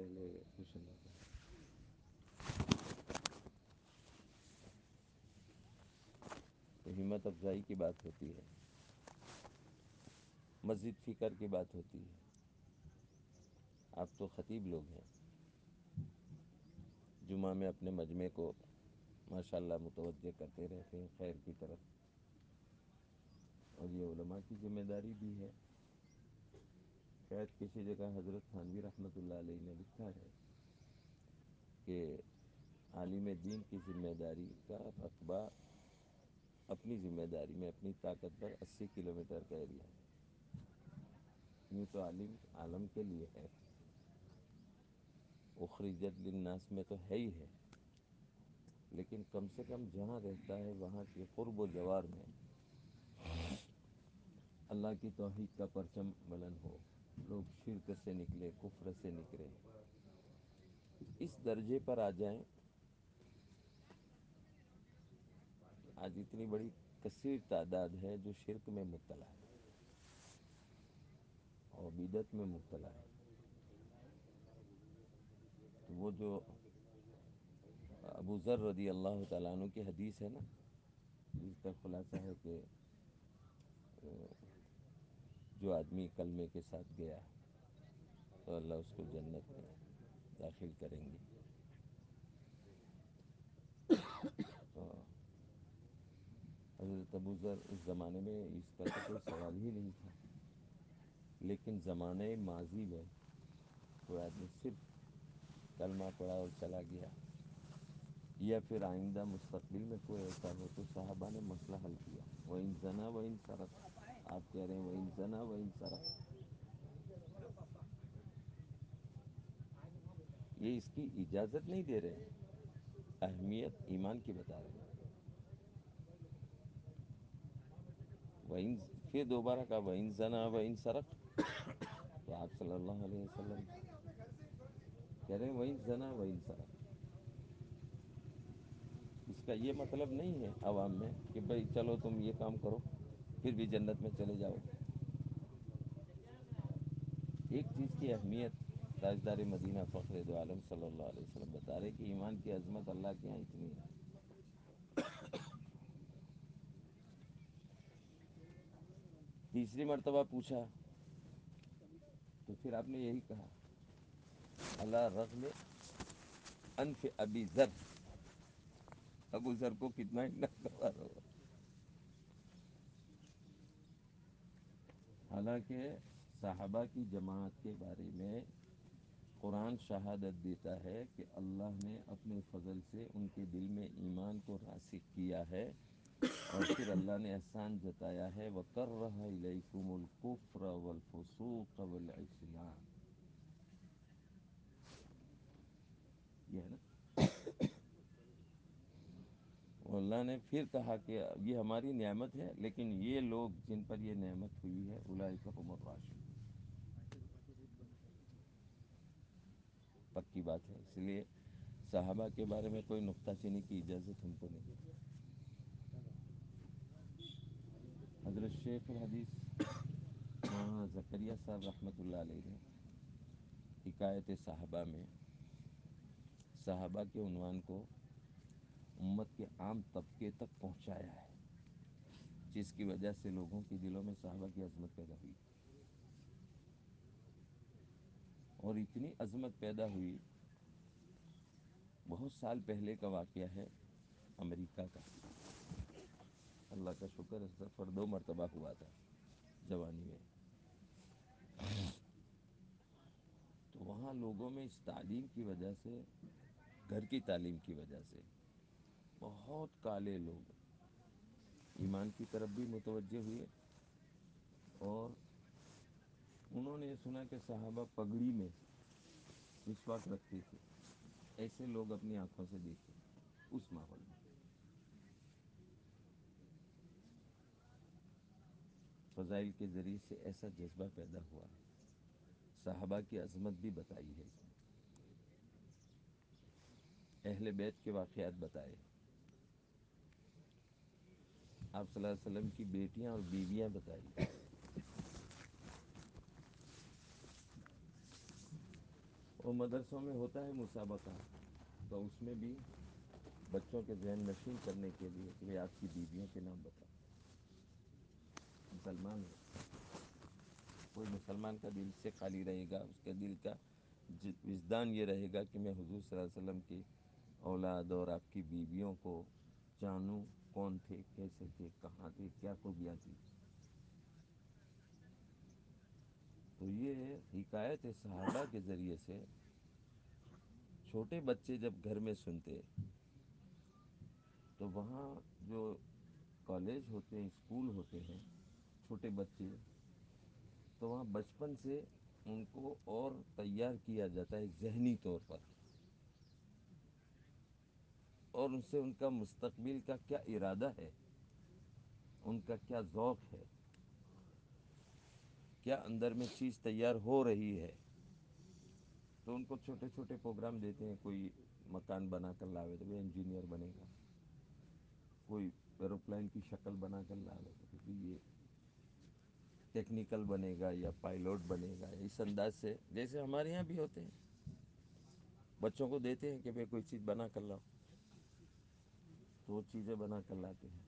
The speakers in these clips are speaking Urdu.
پہلے خوش تو ہمت افزائی کی بات ہوتی ہے۔ مسجد فکر کی بات ہوتی ہے۔ آپ تو خطیب لوگ ہیں۔ جمعہ میں اپنے مجمع کو ماشاء اللہ متوجہ کرتے رہتے ہیں خیر کی طرف۔ اور یہ علماء کی ذمہ داری بھی ہے۔ شاید کسی جگہ حضرت خانوی رحمۃ اللہ علیہ نے لکھا ہے کہ عالم دین کی ذمہ داری کا رقبہ اپنی ذمہ داری میں اپنی طاقت پر اسی کلو میٹر کا ایریا ہے۔ یوں تو عالم عالم کے لیے ہے۔ اخرجت للناس میں تو ہے ہی ہے۔ لیکن کم سے کم جہاں رہتا ہے وہاں کے قرب و جوار میں اللہ کی توحید کا پرچم بلند ہو۔ لوگ شرک سے نکلے، کفر سے نکلے۔ اس درجے پر آ جائیں، آج اتنی بڑی کثیر تعداد ہے جو شرک میں مبتلا ہے اور بدعت میں مبتلا ہے۔ تو وہ جو ابو ذر رضی اللہ تعالیٰ عنہ کی حدیث ہے نا، جس کا خلاصہ ہے کہ جو آدمی کلمے کے ساتھ گیا تو اللہ اس کو جنت میں داخل کریں گے۔ حضرت ابو ذر اس زمانے میں اس کا کوئی سوال ہی نہیں تھا۔ لیکن زمانۂ ماضی میں کوئی آدمی صرف کلمہ پڑا اور چلا گیا، یا پھر آئندہ مستقبل میں کوئی ایسا ہو تو صحابہ نے مسئلہ حل کیا۔ وہ ان زنا و ان سرف آپ کہہ رہے ہیں وہ ان زنا و یہ اس کی اجازت نہیں دے رہے اہمیت ایمان کی بتا رہے ہیں۔ پھر دوبارہ کہا وَإِن زَنَا وَإِن سَرَقَ تو آپ صلی اللہ علیہ وسلم کہہ رہے ہیں وَإِن زَنَا وَإِن سَرَقَ اس کا یہ مطلب نہیں ہے عوام میں کہ بھائی چلو تم یہ کام کرو۔ پھر بھی جنت میں چلے جاؤ گے۔ ایک چیز کی اہمیت تاجدار مدینہ فخر دو عالم صلی اللہ علیہ وسلم بتا رہے کہ ایمان کی عظمت اللہ کے یہاں اتنی ہے۔ تیسری مرتبہ پوچھا، تو پھر آپ نے یہی کہا، اللہ رغم انف ابی ذر، ابو ذر کو کتنا ہی ناگوار ہوگا۔ حالانکہ صحابہ کی جماعت کے بارے میں قرآن شہادت دیتا ہے کہ اللہ نے اپنے فضل سے ان کے دل میں ایمان کو راسخ کیا ہے اور پھر اللہ نے احسان جتایا ہے وہ کر رہا علیکم القفر والفسوق والعصیان یہ ہے نا؟ اللہ نے پھر کہا کہ یہ ہماری نعمت ہے، لیکن یہ لوگ جن پر یہ نعمت ہوئی ہے اولئک هم الراشدون۔ پکی بات ہے، اس لیے صحابہ کے بارے میں کوئی نقطہ چینی کی اجازت ہم کو نہیں۔ حضرت شیخ الحدیث زکریہ صاحب رحمۃ اللہ علیہ نے حکایت صحابہ میں، صحابہ کے عنوان کو امت کے عام طبقے تک پہنچایا ہے، جس کی وجہ سے لوگوں کے دلوں میں صحابہ کی عظمت پیدا ہوئی۔ اور اتنی عظمت پیدا ہوئی، بہت سال پہلے کا واقعہ ہے امریکہ کا۔ اللہ کا شکر سفر دو مرتبہ ہوا تھا جوانی میں۔ تو وہاں لوگوں میں اس تعلیم کی وجہ سے، گھر کی تعلیم کی وجہ سے بہت کالے لوگ ایمان کی طرف بھی متوجہ ہوئے اور انہوں نے یہ سنا کہ صحابہ پگڑی میں مسواک رکھتے تھے۔ ایسے لوگ اپنی آنکھوں سے دیکھے اس ماحول میں۔ فضائل کے ذریعے سے ایسا جذبہ پیدا ہوا صحابہ کی عظمت بھی بتائی ہے۔ اہل بیت کے واقعات بتائے۔ آپ صلی اللہ علیہ وسلم کی بیٹیاں اور بیویاں بتائی۔ تو مدرسوں میں ہوتا ہے مسابقہ، تو اس میں بھی بچوں کے ذہن نشین کرنے کے لیے کہ آپ کی بیویوں کے نام بتاؤ۔ مسلمان ہے کوئی مسلمان کا دل سے خالی رہے گا، اس کے دل کا وجدان یہ رہے گا کہ میں حضور صلی اللہ علیہ وسلم کی اولاد اور آپ کی بیویوں کو جانوں۔ کون تھے، کیسے تھے، کہاں تھے، کیا خوبیاں تھی تو یہ حکایت صحابہ کے ذریعے سے چھوٹے بچے جب گھر میں سنتے، تو وہاں جو کالج ہوتے ہیں، اسکول ہوتے ہیں، چھوٹے بچے، تو وہاں بچپن سے ان کو اور تیار کیا جاتا ہے ذہنی طور پر۔ اور ان سے ان کا مستقبل کا کیا ارادہ ہے؟ ان کا کیا ذوق ہے؟ کیا اندر میں چیز تیار ہو رہی ہے؟ تو ان کو چھوٹے چھوٹے پروگرام دیتے ہیں، کوئی مکان بنا کر لاوے تو وہ انجینئر بنے گا، کوئی ایروپلین کی شکل بنا کر لاوے تو یہ ٹیکنیکل بنے گا یا پائلوٹ بنے گا، اس انداز سے جیسے ہمارے یہاں بھی ہوتے ہیں۔ بچوں کو دیتے ہیں کہ بھائی کوئی چیز بنا کر لاؤ۔ تو وہ چیزیں بنا کر لاتے ہیں۔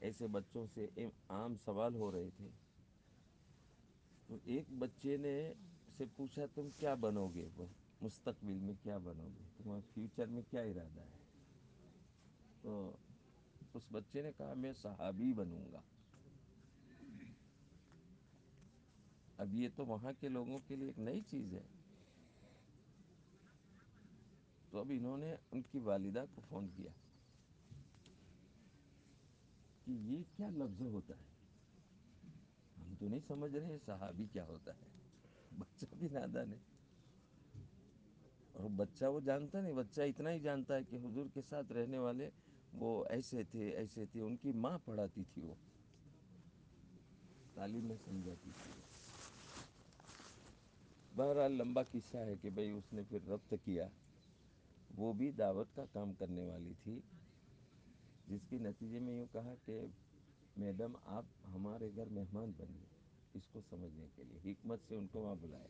ایسے بچوں سے عام سوال ہو رہے تھے۔ تو ایک بچے نے سے پوچھا، تم کیا بنو گے؟ وہ مستقبل میں کیا بنو گے؟ تمہارا فیوچر میں کیا ارادہ ہے؟ تو اس بچے نے کہا، میں صحابی بنوں گا۔ اب یہ تو وہاں کے لوگوں کے لیے ایک نئی چیز ہے۔ تو اب انہوں نے ان کی والدہ کو فون کیا کہ یہ کیا لفظ ہوتا ہے؟ ہم تو نہیں سمجھ رہے صحابی کیا ہوتا ہے۔ بچہ بھی نادان ہے۔ اور بچہ وہ جانتا نہیں، بچہ اتنا ہی جانتا ہے کہ حضور کے ساتھ رہنے والے وہ ایسے تھے ایسے تھے، ان کی ماں پڑھاتی تھی وہ۔ تعلیم میں سمجھاتی تھی بہرحال لمبا قصہ ہے کہ بھئی اس نے پھر ربط کیا۔ وہ بھی دعوت کا کام کرنے والی تھی۔ جس کے نتیجے میں یوں کہا کہ میڈم، آپ ہمارے گھر مہمان بنیے اس کو سمجھنے کے لیے، حکمت سے ان کو وہاں بلایا۔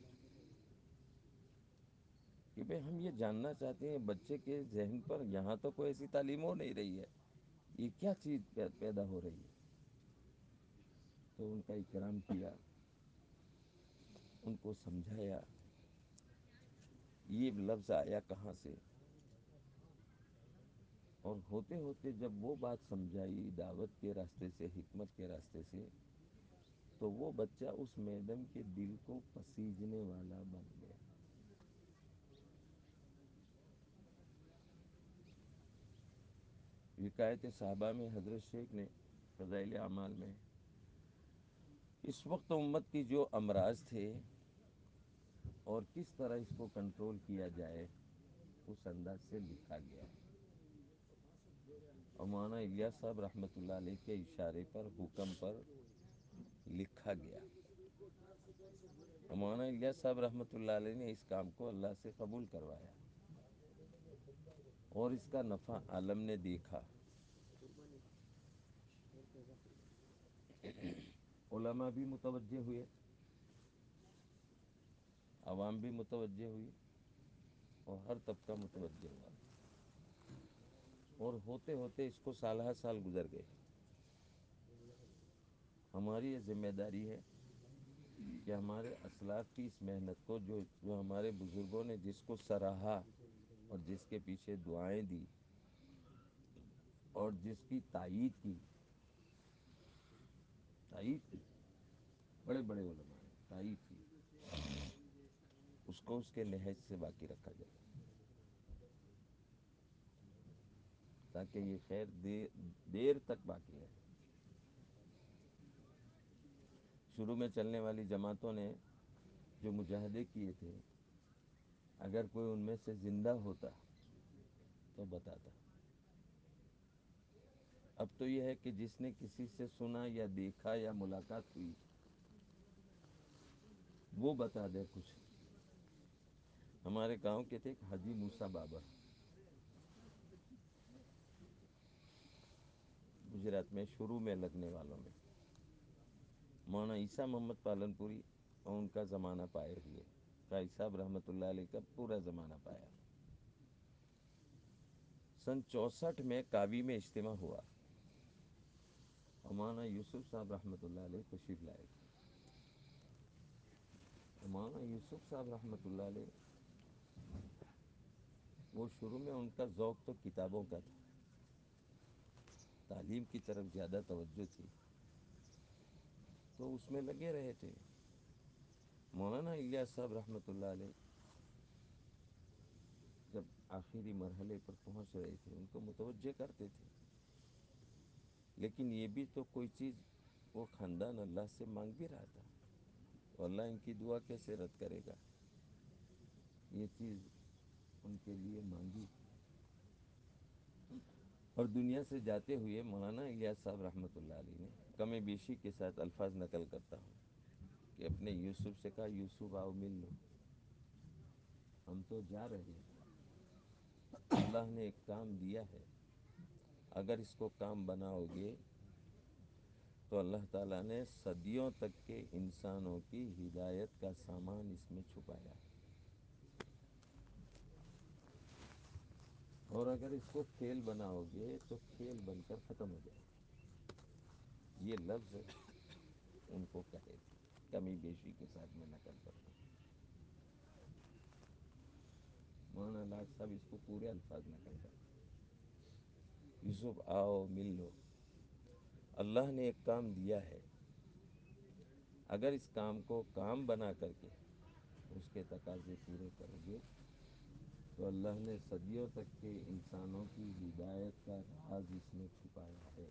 کہ بھئی ہم یہ جاننا چاہتے ہیں، بچے کے ذہن پر یہاں تو کوئی ایسی تعلیم ہو نہیں رہی ہے۔ یہ کیا چیز پیدا ہو رہی ہے؟ تو ان کا اکرام کیا، ان کو سمجھایا۔ یہ لفظ آیا کہاں سے؟ اور ہوتے ہوتے جب وہ بات سمجھائی دعوت کے راستے سے، حکمت کے راستے سے، تو وہ بچہ اس میڈم کے دل کو پسیجنے والا بن گیا۔ وکایت صحابہ میں حضرت شیخ نے فضائل اعمال میں اس وقت امت کی جو امراض تھے اور کس طرح اس کو کنٹرول کیا جائے، اس انداز سے لکھا گیا۔ مولانا الیاس صاحب رحمۃ اللہ علیہ کے اشارے پر، حکم پر لکھا گیا۔ مولانا الیاس صاحب رحمۃ اللہ علیہ نے اس کام کو اللہ سے قبول کروایا اور اس کا نفع عالم نے دیکھا۔ علماء بھی متوجہ ہوئے، عوام بھی متوجہ ہوئی اور ہر طبقہ متوجہ ہوا۔ اور ہوتے ہوتے اس کو سال ہر سال گزر گئے۔ ہماری یہ ذمہ داری ہے کہ ہمارے اسلاف کی اس محنت کو جو جو ہمارے بزرگوں نے جس کو سراہا اور جس کے پیچھے دعائیں دی اور جس کی تائید کی۔ تائید کی۔ بڑے بڑے علماء نے تائید کی۔ اس کو اس کے لحج سے باقی رکھا جائے۔ تاکہ یہ خیر دیر تک باقی رہے شروع میں چلنے والی جماعتوں نے جو مجاہدے کیے تھے، اگر کوئی ان میں سے زندہ ہوتا تو بتاتا۔ اب تو یہ ہے کہ جس نے کسی سے سنا یا دیکھا یا ملاقات ہوئی، وہ بتا دے کچھ۔ ہمارے گاؤں کے تھے ایک حاجی موسا بابا۔ گجرات میں شروع میں لگنے والوں میں۔ مولانا عیسیٰ محمد پالن پوری اور ان کا زمانہ پائے ہوئے۔ قائی صاحب رحمۃ اللہ علیہ کا پورا زمانہ پایا سن چونسٹھ میں کابی میں اجتماع ہوا۔ امانا یوسف صاحب رحمۃ اللہ علیہ تشریف لائے۔ تھے امانا یوسف صاحب رحمۃ اللہ علیہ وہ شروع میں ان کا ذوق تو کتابوں کا تھا۔ تعلیم کی طرف زیادہ توجہ تھی۔ تو اس میں لگے رہے تھے۔ مولانا الیاس صاحب رحمۃ اللہ علیہ جب آخری مرحلے پر پہنچ رہے تھے، ان کو متوجہ کرتے تھے۔ لیکن یہ بھی تو کوئی چیز، وہ خاندان اللہ سے مانگ بھی رہا تھا۔ تو اللہ ان کی دعا کیسے رد کرے گا؟ یہ چیز ان کے لیے مانگی۔ اور دنیا سے جاتے ہوئے مولانا الیاس صاحب رحمۃ اللہ علیہ نے کم بیشی کے ساتھ الفاظ نقل کرتا ہوں کہ اپنے یوسف سے کہا، یوسف آؤ مل لو۔ ہم تو جا رہے ہیں۔ اللہ نے ایک کام دیا ہے۔ اگر اس کو کام بناؤ گے تو اللہ تعالیٰ نے صدیوں تک کے انسانوں کی ہدایت کا سامان اس میں چھپایا ہے۔ اور اگر اس کو کھیل بناؤ گے تو کھیل بن کر ختم ہو جائے گا۔ یہ لفظ ان کو کہے کمی بیشی کے ساتھ میں نقل کرتا ہوں۔ مولانا لاٹ صاحب اس کو پورے الفاظ نقل کرتے یوسف، آؤ مل لو اللہ نے ایک کام دیا ہے۔ اگر اس کام کو کام بنا کر کے اس کے تقاضے پورے کرو گے تو اللہ نے صدیوں تک کے انسانوں کی ہدایت کا راز اس میں چھپایا ہے۔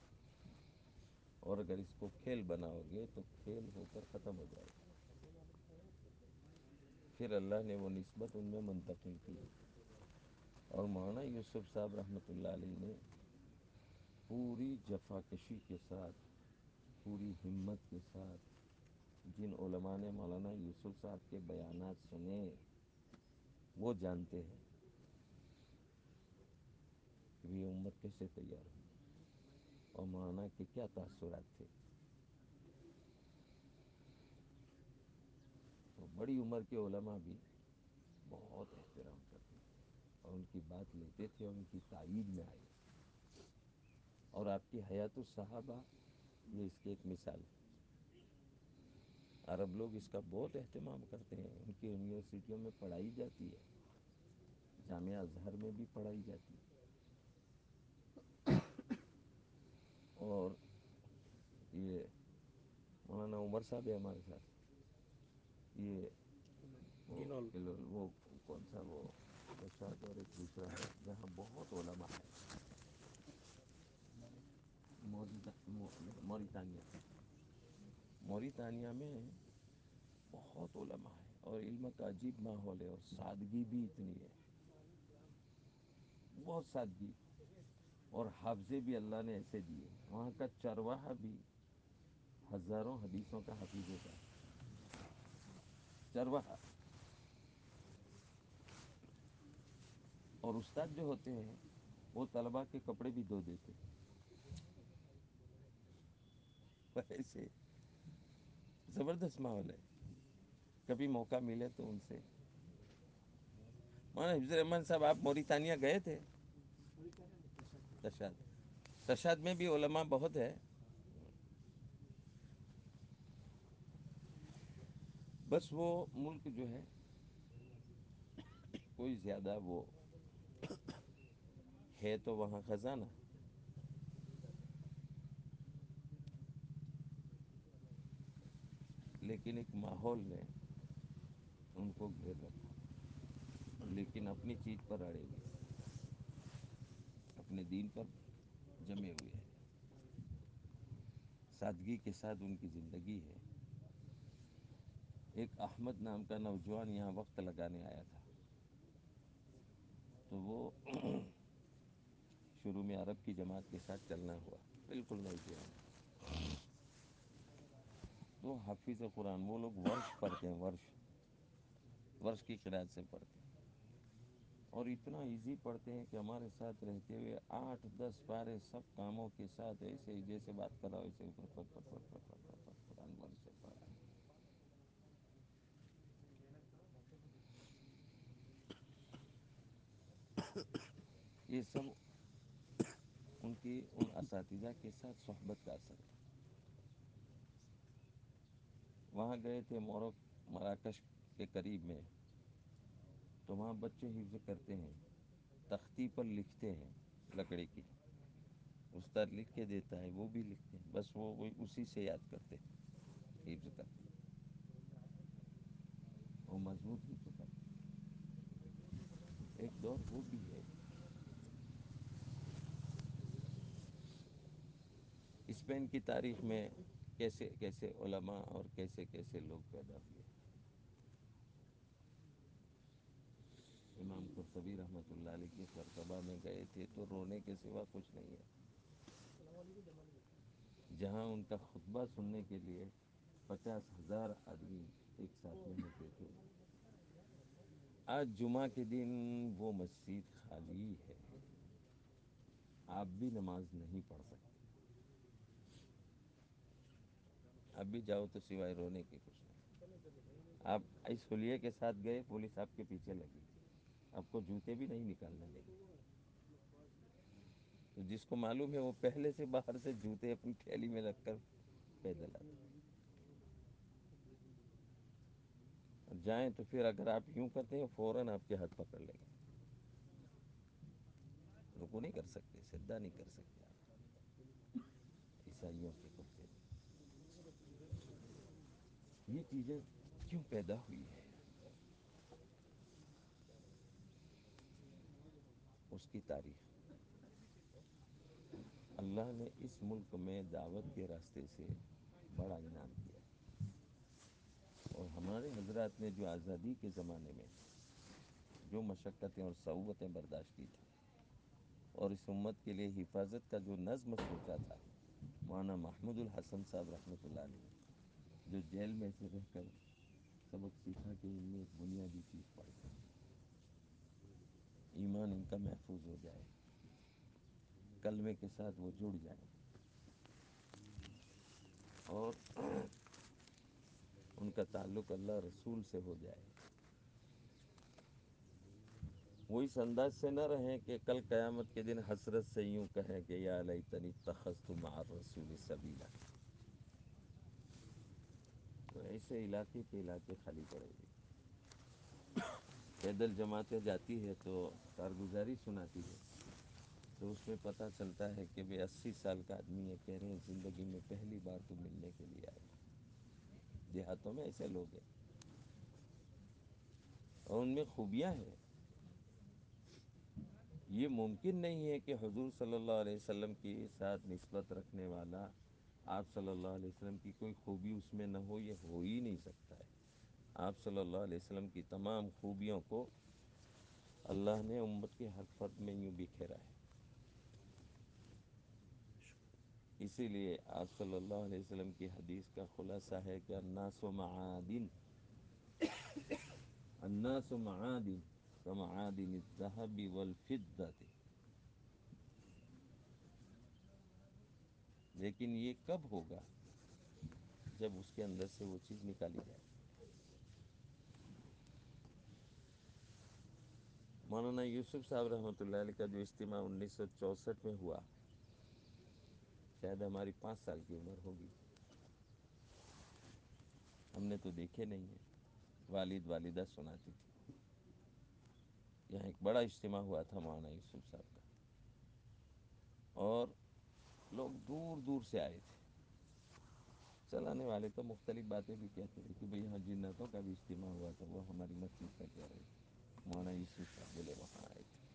اور اگر اس کو کھیل بناؤ گے تو کھیل ہو کر ختم ہو جائے گا۔ پھر اللہ نے وہ نسبت ان میں منتقل کی۔ اور مولانا یوسف صاحب رحمۃ اللہ علیہ نے پوری جفا کشی کے ساتھ، پوری ہمت کے ساتھ جن علماء نے مولانا یوسف صاحب کے بیانات سنے، وہ جانتے ہیں۔ یہ امت کیسے تیار ہوئی؟ اور مولانا کے کیا تاثرات تھے؟ تو بڑی عمر کے علماء بھی بہت احترام کرتے تھے اور ان کی بات لیتے تھے اور ان کی تائید میں آئے۔ اور آپ کی حیات الصحابہ یہ اس کی ایک مثال ہے۔ عرب لوگ اس کا بہت اہتمام کرتے ہیں، ان کی یونیورسٹیوں میں پڑھائی جاتی ہے، جامعہ اظہر میں بھی پڑھائی جاتی ہے۔ اور یہ مولانا عمر صاحب ہے ہمارے ساتھ۔ یہ وہ کون سا وہ ارشاد اور ایک دوسرا ہے جہاں بہت علماء ہے موریتانیہ۔ موریتانیہ میں بہت علماء ہے اور علم کا عجیب ماحول ہے اور سادگی بھی اتنی ہے۔ بہت سادگی۔ اور حافظے بھی اللہ نے ایسے دیے۔ وہاں کا چرواہا بھی ہزاروں حدیثوں کا حفیظ ہوتا ہے۔ چرواہا۔ اور استاد جو ہوتے ہیں، وہ طلباء کے کپڑے بھی دھو دیتے ایسے زبردست ماحول ہے۔ کبھی موقع ملے تو ان سے۔ مولانا حفظ الرحمان صاحب، آپ موریتانیہ گئے تھے؟ تشاد تشاد میں بھی علماء بہت ہے بس وہ ملک جو ہے، کوئی زیادہ وہ ہے تو وہاں خزانہ۔ لیکن ایک ماحول نے ان کو گھیر رکھا۔ لیکن اپنی چیز پر اڑے ہوئے۔ اپنے دین پر جمے ہوئے ہیں۔ سادگی کے ساتھ ان کی زندگی ہے۔ ایک احمد نام کا نوجوان یہاں وقت لگانے آیا تھا۔ تو وہ شروع میں عرب کی جماعت کے ساتھ چلنا ہوا۔ بالکل نوجوان۔ تو حافظ قرآن، وہ لوگ ورش پڑھتے ہیں، ورش۔ ورش کی قرآد سے پڑھتے ہیں۔ اور اتنا ایزی پڑھتے ہیں کہ ہمارے ساتھ رہتے ہوئے آٹھ دس پارے سب کاموں کے ساتھ ایسے ہی جیسے بات کر رہا ہوں ایسے پڑھ پڑھ پڑھ پڑھ پڑھ پڑھ پڑھ قرآن مر سے پڑھا یہ سب ان کی ان اساتذہ کے ساتھ صحبت کا اثر تھا۔ وہاں گئے تھے مورک مراکش کے قریب میں۔ تو وہاں بچے حفظ کرتے ہیں، تختی پر لکھتے ہیں لکڑی کی۔ استاد لکھ کے دیتا ہے، وہ بھی لکھتے ہیں، بس وہ وہی اسی سے یاد کرتے ہیں، حفظ کرتے ہیں۔ وہ مضبوط ہی تو ایک دور وہ بھی ہے۔ اسپین کی تاریخ میں کیسے کیسے علماء اور کیسے کیسے لوگ پیدا ہوئے امام قرطبی رحمۃ اللہ علیہ کی مرتبہ میں گئے تھے تو رونے کے سوا کچھ نہیں ہے۔ جہاں ان کا خطبہ سننے کے لیے پچاس ہزار آدمی ایک ساتھ میں ہوتے تھے۔ آج جمعہ کے دن وہ مسجد خالی ہے۔ آپ بھی نماز نہیں پڑھ سکتے۔ اب بھی جاؤ تو سوائے رونے کے کچھ نہیں۔ آپ اس حلیے کے ساتھ گئے، پولیس آپ کے پیچھے لگی۔ آپ کو جوتے بھی نہیں نکالنے دیں گے تو جس کو معلوم ہے وہ پہلے سے باہر سے جوتے اپنی تھیلی میں رکھ کر پیدل آتے جائیں تو پھر اگر آپ یوں کرتے ہیں، فوراً آپ کے ہاتھ پکڑ لیں گے۔ رکو نہیں کر سکتے سدھا نہیں کر سکتے آپ۔ عیسائیوں کے کتے یہ چیزیں کیوں پیدا ہوئی ہے اس کی تاریخ۔ اللہ نے اس ملک میں دعوت کے راستے سے بڑا انعام کیا۔ اور ہمارے حضرات نے جو آزادی کے زمانے میں جو مشقتیں اور صعوبتیں برداشت کی تھیں، اور اس امت کے لیے حفاظت کا جو نظم سوچا تھا، مولانا محمود الحسن صاحب رحمۃ اللہ علیہ، جو جیل میں سے رہ کر سبق سیکھا کہ ان میں ایک بنیادی چیز پڑ گئی ایمان ان کا محفوظ ہو جائے۔ کلمے کے ساتھ وہ جڑ جائیں۔ اور ان کا تعلق اللہ رسول سے ہو جائے۔ وہ اس انداز سے نہ رہیں کہ کل قیامت کے دن حسرت سے یوں کہیں کہ یا لیتنی تخذت مع الرسول سبیلا۔ تو ایسے علاقے کے علاقے خالی پڑے۔ گے پیدل جماعتیں جاتی ہے تو کارگزاری سناتی ہے تو اس میں پتہ چلتا ہے کہ بھئی اسی سال کا آدمی ہے، کہہ رہے ہیں زندگی میں پہلی بار تو ملنے کے لیے آئے۔ دیہاتوں میں ایسے لوگ ہیں۔ اور ان میں خوبیاں ہیں۔ یہ ممکن نہیں ہے کہ حضور صلی اللہ علیہ وسلم کی ساتھ نسبت رکھنے والا آپ صلی اللہ علیہ وسلم کی کوئی خوبی اس میں نہ ہو، یہ ہو ہی نہیں سکتا ہے۔ آپ صلی اللہ علیہ وسلم کی تمام خوبیوں کو اللہ نے امت کے ہر فرد میں یوں بکھیرا ہے۔ اسی لیے آپ صلی اللہ علیہ وسلم کی حدیث کا خلاصہ ہے کہ الناس و معادن، الناس معادن كمعادن الذهب والفضة۔ لیکن یہ کب ہوگا؟ جب اس کے اندر سے وہ چیز نکالی جائے۔ مولانا یوسف صاحب رحمۃ اللہ علیہ کا جو اجتماع انیس سو چونسٹھ میں ہوا، شاید ہماری پانچ سال کی عمر ہوگی۔ ہم نے تو دیکھے نہیں ہیں، والد، والدہ سناتی تھی یہاں ایک بڑا اجتماع ہوا تھا مولانا یوسف صاحب کا۔ اور لوگ دور دور سے آئے تھے۔ چلانے والے تو مختلف باتیں بھی کہتے تھے کہ بھئی یہاں جنتوں کا بھی اجتماع ہوا تھا، وہ ہماری مسجد میں کہہ رہے۔ تھے مولانا یوسف صاحب وہاں آئے تھے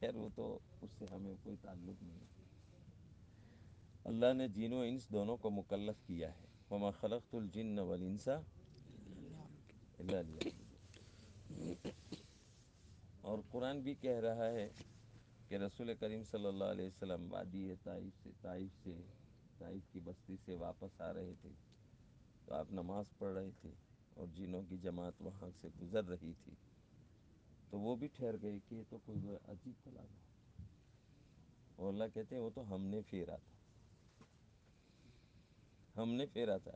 خیر وہ تو اس سے ہمیں کوئی تعلق نہیں اللہ نے جن و انس دونوں کو مکلف کیا ہے۔ وما خلقت الجن والانس الا ليعبدون اور قرآن بھی کہہ رہا ہے کہ رسول کریم صلی اللہ علیہ وسلم وادی طائف سے طائف سے طائف کی بستی سے واپس آ رہے تھے۔ تو آپ نماز پڑھ رہے تھے۔ اور جنوں کی جماعت وہاں سے گزر رہی تھی، تو وہ بھی ٹھہر گئے کہ یہ تو کوئی عجیب کلام ہے۔ اور اللہ کہتے ہیں، وہ تو ہم نے پھیرا تھا۔ ہم نے پھیرا تھا۔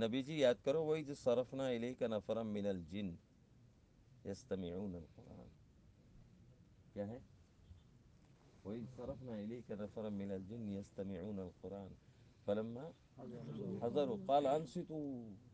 نبی جی یاد کرو، وہی جو صرفنا علیہ کا نفرم من الجن یستمعون القرآن۔ کیا ہے؟ وہی صرف نہ علی کا نفر من الجن یستمعون القرآن۔ فلما حضروا، قال انصتوا۔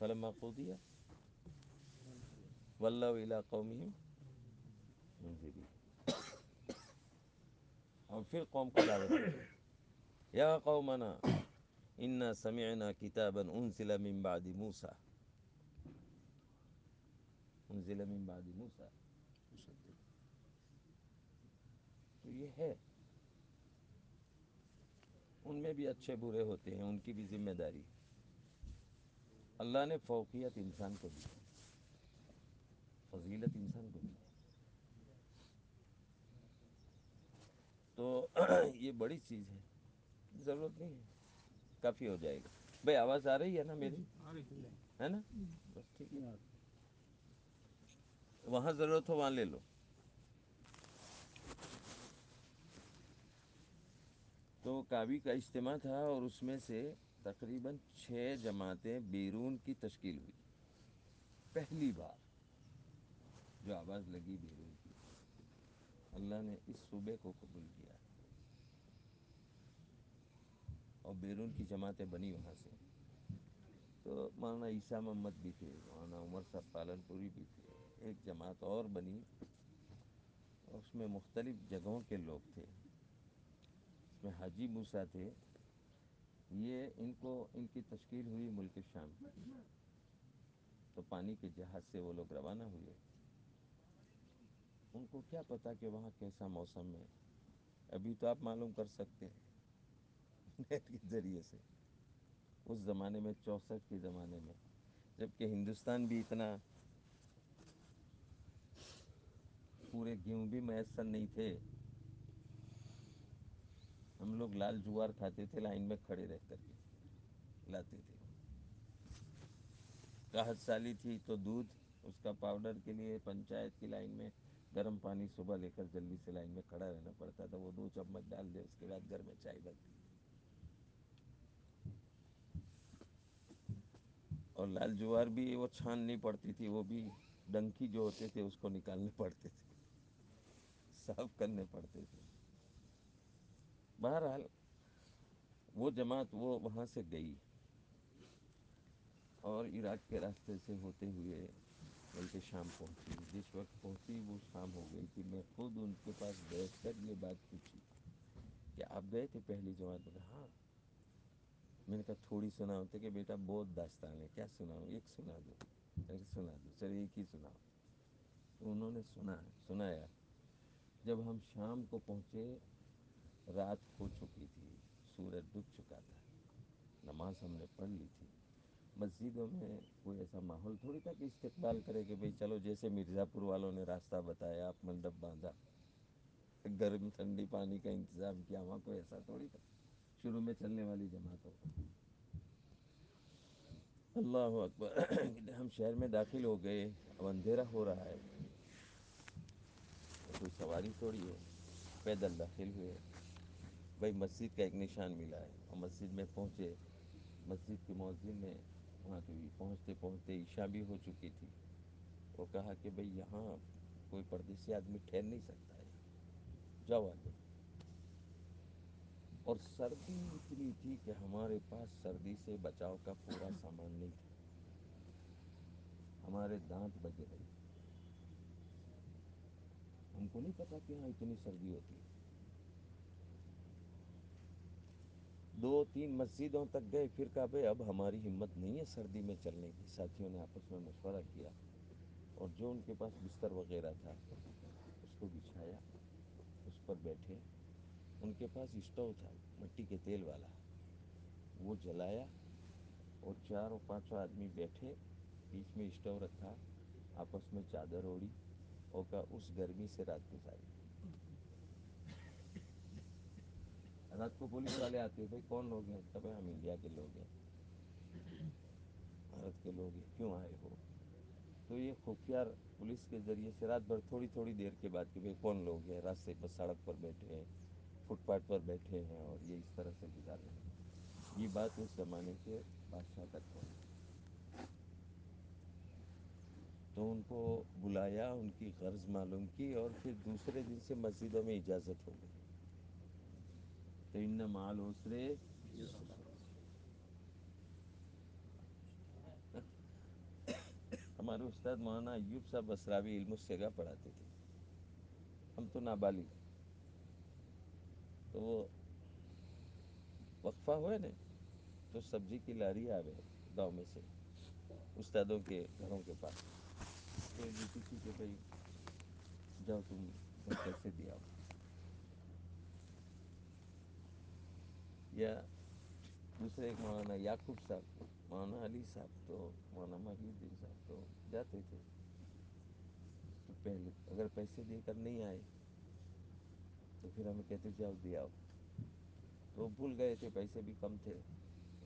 فلما قضي ولوا إلى قومهم منذري اور پھر قوم کو دعوت یا قومنا انا سمعنا كتابا انزل من بعد موسى انزل من بعد موسى تو یہ ہے۔ ان میں بھی اچھے برے ہوتے ہیں، ان کی بھی ذمہ داری۔ اللہ نے فوقیت انسان کو دی، فضیلت انسان کو دی۔ تو یہ بڑی چیز ہے، ضرورت نہیں ہے، کافی ہو جائے گا۔ بھائی، آواز آ رہی ہے نا میری؟ ہے نا؟ بس ٹھیک ہے۔ وہاں ضرورت ہو، وہاں لے لو۔ تو کابی کا اجتماع تھا اور اس میں سے تقریباً چھ جماعتیں بیرون کی تشکیل ہوئی۔ پہلی بار جو آواز لگی بیرون کی۔ اللہ نے اس صوبے کو قبول کیا۔ اور بیرون کی جماعتیں بنی وہاں سے۔ تو مولانا عیسیٰ محمد بھی تھے، مولانا عمر صاحب پالن پوری بھی تھے۔ ایک جماعت اور بنی۔ اس میں مختلف جگہوں کے لوگ تھے۔ اس میں حاجی موسیٰ تھے، یہ ان کو، ان کی تشکیل ہوئی ملک شام۔ تو پانی کے جہاز سے وہ لوگ روانہ ہوئے۔ ان کو کیا پتا کہ وہاں کیسا موسم ہے؟ ابھی تو آپ معلوم کر سکتے ہیں۔ نیٹ کے ذریعے سے۔ اس زمانے میں، چونسٹھ کے زمانے میں جبکہ ہندوستان بھی اتنا پورے گیہوں بھی میسر نہیں تھے۔ ہم لوگ لال جوار کھاتے تھے، لائن میں کھڑے رہ کر کے لاتے تھے۔ قحط سالی تھی تو دودھ، اس کا پاؤڈر کے لیے پنچایت کی لائن میں گرم پانی صبح لے کر جلدی سے لائن میں کھڑا رہنا پڑتا تھا۔ وہ دو چمچ ڈال دے، اس کے بعد گھر میں چائے بنتی۔ اور لال جوار بھی، وہ چھاننی پڑتی تھی، وہ بھی ڈنکی جو ہوتے تھے، اس کو نکالنے پڑتے تھے، صاف کرنے پڑتے تھے۔ بہرحال وہ جماعت وہ وہاں سے گئی اور عراق کے راستے سے ہوتے ہوئے بلکہ شام پہنچی۔ جس وقت پہنچی وہ شام ہو گئی تھی۔ میں خود ان کے پاس بیٹھ کر یہ بات پوچھی کہ آپ گئے تھے پہلی جماعت میں؟ ہاں۔ میں نے کہا تھوڑی سنا ہوتے کہ بیٹا بہت داستان ہے۔ کیا سناؤ ایک سنا دو۔ اگر سنا دو۔ چل ایک ہی سناؤ۔ تو انہوں نے سنا، سنایا۔ جب ہم شام کو پہنچے رات ہو چکی تھی، سورج ڈوب چکا تھا۔ نماز ہم نے پڑھ لی تھی۔ مسجدوں میں کوئی ایسا ماحول تھوڑی تھا کہ استقبال کرے کہ بھئی چلو جیسے مرزا پور والوں نے راستہ بتایا، آپ منڈپ باندھا۔ گرم ٹھنڈی پانی کا انتظام کیا، وہاں کوئی ایسا تھوڑی تھا۔ شروع میں چلنے والی جماعت ہو اللہ اکبر۔ ہم شہر میں داخل ہو گئے، اب اندھیرا ہو رہا ہے۔ کوئی سواری تھوڑی ہے، پیدل داخل ہوئے۔ بھائی مسجد کا ایک نشان ملا ہے۔ اور مسجد میں پہنچے، مسجد کے مؤذن نے وہاں کے بھی پہنچتے پہنچتے عشاء بھی ہو چکی تھی۔ وہ کہا کہ بھئی یہاں کوئی پردیسی آدمی ٹھہر نہیں سکتا ہے۔ جاؤ آگے۔ اور سردی اتنی تھی کہ ہمارے پاس سردی سے بچاؤ کا پورا سامان نہیں تھا۔ ہمارے دانت بج رہے ہم کو نہیں پتا کہ یہاں اتنی سردی ہوتی ہے۔ دو تین مسجدوں تک گئے، پھر کہا بھائی اب ہماری ہمت نہیں ہے سردی میں چلنے کی۔ ساتھیوں نے آپس میں مشورہ کیا اور جو ان کے پاس بستر وغیرہ تھا، اس کو بچھایا، اس پر بیٹھے۔ ان کے پاس اسٹوو تھا، مٹی کے تیل والا۔ وہ جلایا اور چار اور پانچوں آدمی بیٹھے، بیچ میں اسٹوو رکھا، آپس میں چادر اوڑی اور کا اس گرمی سے رات گزاری۔ رات کو پولیس والے آتے بھائی کون لوگ ہیں؟ تب ہم انڈیا کے لوگ ہیں۔ بھارت کے لوگ ہیں، کیوں آئے ہو؟ تو یہ خفیہ پولیس کے ذریعے سے رات بھر تھوڑی تھوڑی دیر کے بعد کہ بھائی کون لوگ ہیں؟ راستے پر، سڑک پر بیٹھے ہیں، فٹ پاتھ پر بیٹھے ہیں اور یہ اس طرح سے گزار رہے ہیں۔ یہ بات اس زمانے کے بادشاہ تک پہنچی۔ تو ان کو بلایا، ان کی غرض معلوم کی اور پھر دوسرے دن سے مسجدوں میں اجازت ہو گئی۔ ان مال اسرے ہمارے استاد مولانا ایوب صاحب اسراوی علم السگا پڑھاتے تھے۔ ہم تو نابالغ تو وہ وقفہ ہوئے نا، تو سبزی کی لاری آ گئے گاؤں میں سے، استادوں کے گھروں کے پاس۔ تو کسی کے بھائی، جاؤ تم پیسے دیا یا دوسرے ایک مولانا یعقوب صاحب، مولانا علی صاحب تو مولانا محی الدین صاحب تو جاتے تھے۔ تو پہلے اگر پیسے دے کر نہیں آئے، تو پھر ہمیں کہتے جاؤ دے آؤ۔ تو بھول گئے تھے، پیسے بھی کم تھے۔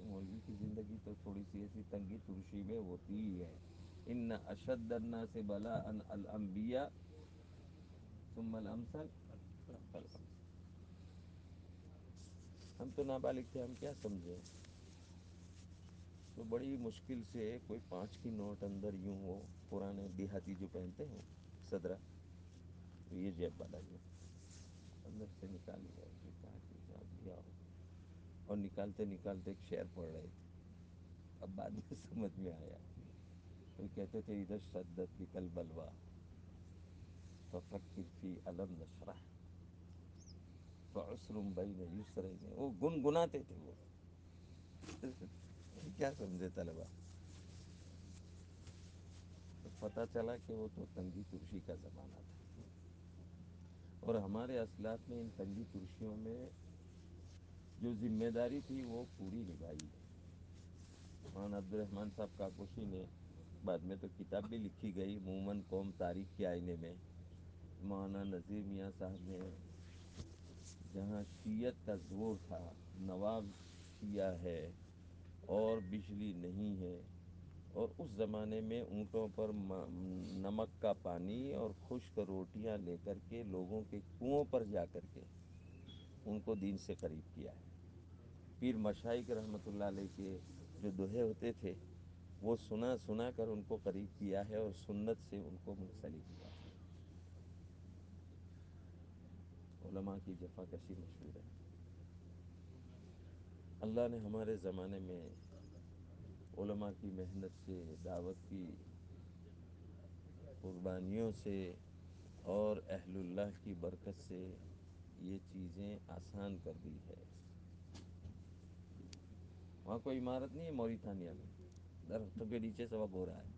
مولوی کی زندگی تو تھوڑی سی ایسی تنگی ترشی میں ہوتی ہی ہے۔ ان اشد سے بلا ان الانبیاء ثم الامثل ہم تو نابالغ تھے، ہم کیا سمجھیں؟ تو بڑی مشکل سے کوئی پانچ کی نوٹ اندر یوں ہو، پرانے دیہاتی جو پہنتے ہیں، صدرہ یہ جیب والا جو اندر سے نکال لیا اس نے کہا کہ صاحب اور نکالتے نکالتے ایک شعر پڑھ رہے تھے۔ اب بعد میں سمجھ میں آیا۔ تو کہتے تھے ادھر شدت بھی کل بلوا ففکر فی علم نشرح. فعسر بین یسرین. وہ گنگناتے تھے وہ. کیا سمجھے طلبا پتہ چلا کہ وہ تو تنگی ترشی کا زمانہ تھا. اور ہمارے اصلاف میں ان تنگی ترشیوں میں جو ذمہ داری تھی وہ پوری نبھائی ہے مولانا عبدالرحمٰن صاحب کاکوشی نے بعد میں تو کتاب بھی لکھی گئی عموماً قوم تاریخ کے آئینے میں. مولانا نذیر میاں صاحب نے جہاں شیعت کا زور تھا نواب شیعہ ہے اور بجلی نہیں ہے۔ اور اس زمانے میں اونٹوں پر نمک کا پانی اور خشک روٹیاں لے کر کے لوگوں کے کنووں پر جا کر کے ان کو دین سے قریب کیا ہے۔ پیر مشائق رحمۃ اللہ علیہ کے جو دوہے ہوتے تھے، وہ سنا سنا کر ان کو قریب کیا ہے اور سنت سے ان کو منسلک کیا ہے علماء کی جفا کشی مشہور ہے۔ اللہ نے ہمارے زمانے میں علماء کی محنت سے، دعوت کی قربانیوں سے اور اہل اللہ کی برکت سے یہ چیزیں آسان کر دی ہے۔ وہاں کوئی عمارت نہیں ہے موریتانیہ میں۔ درختوں کے نیچے سبق ہو رہا ہے۔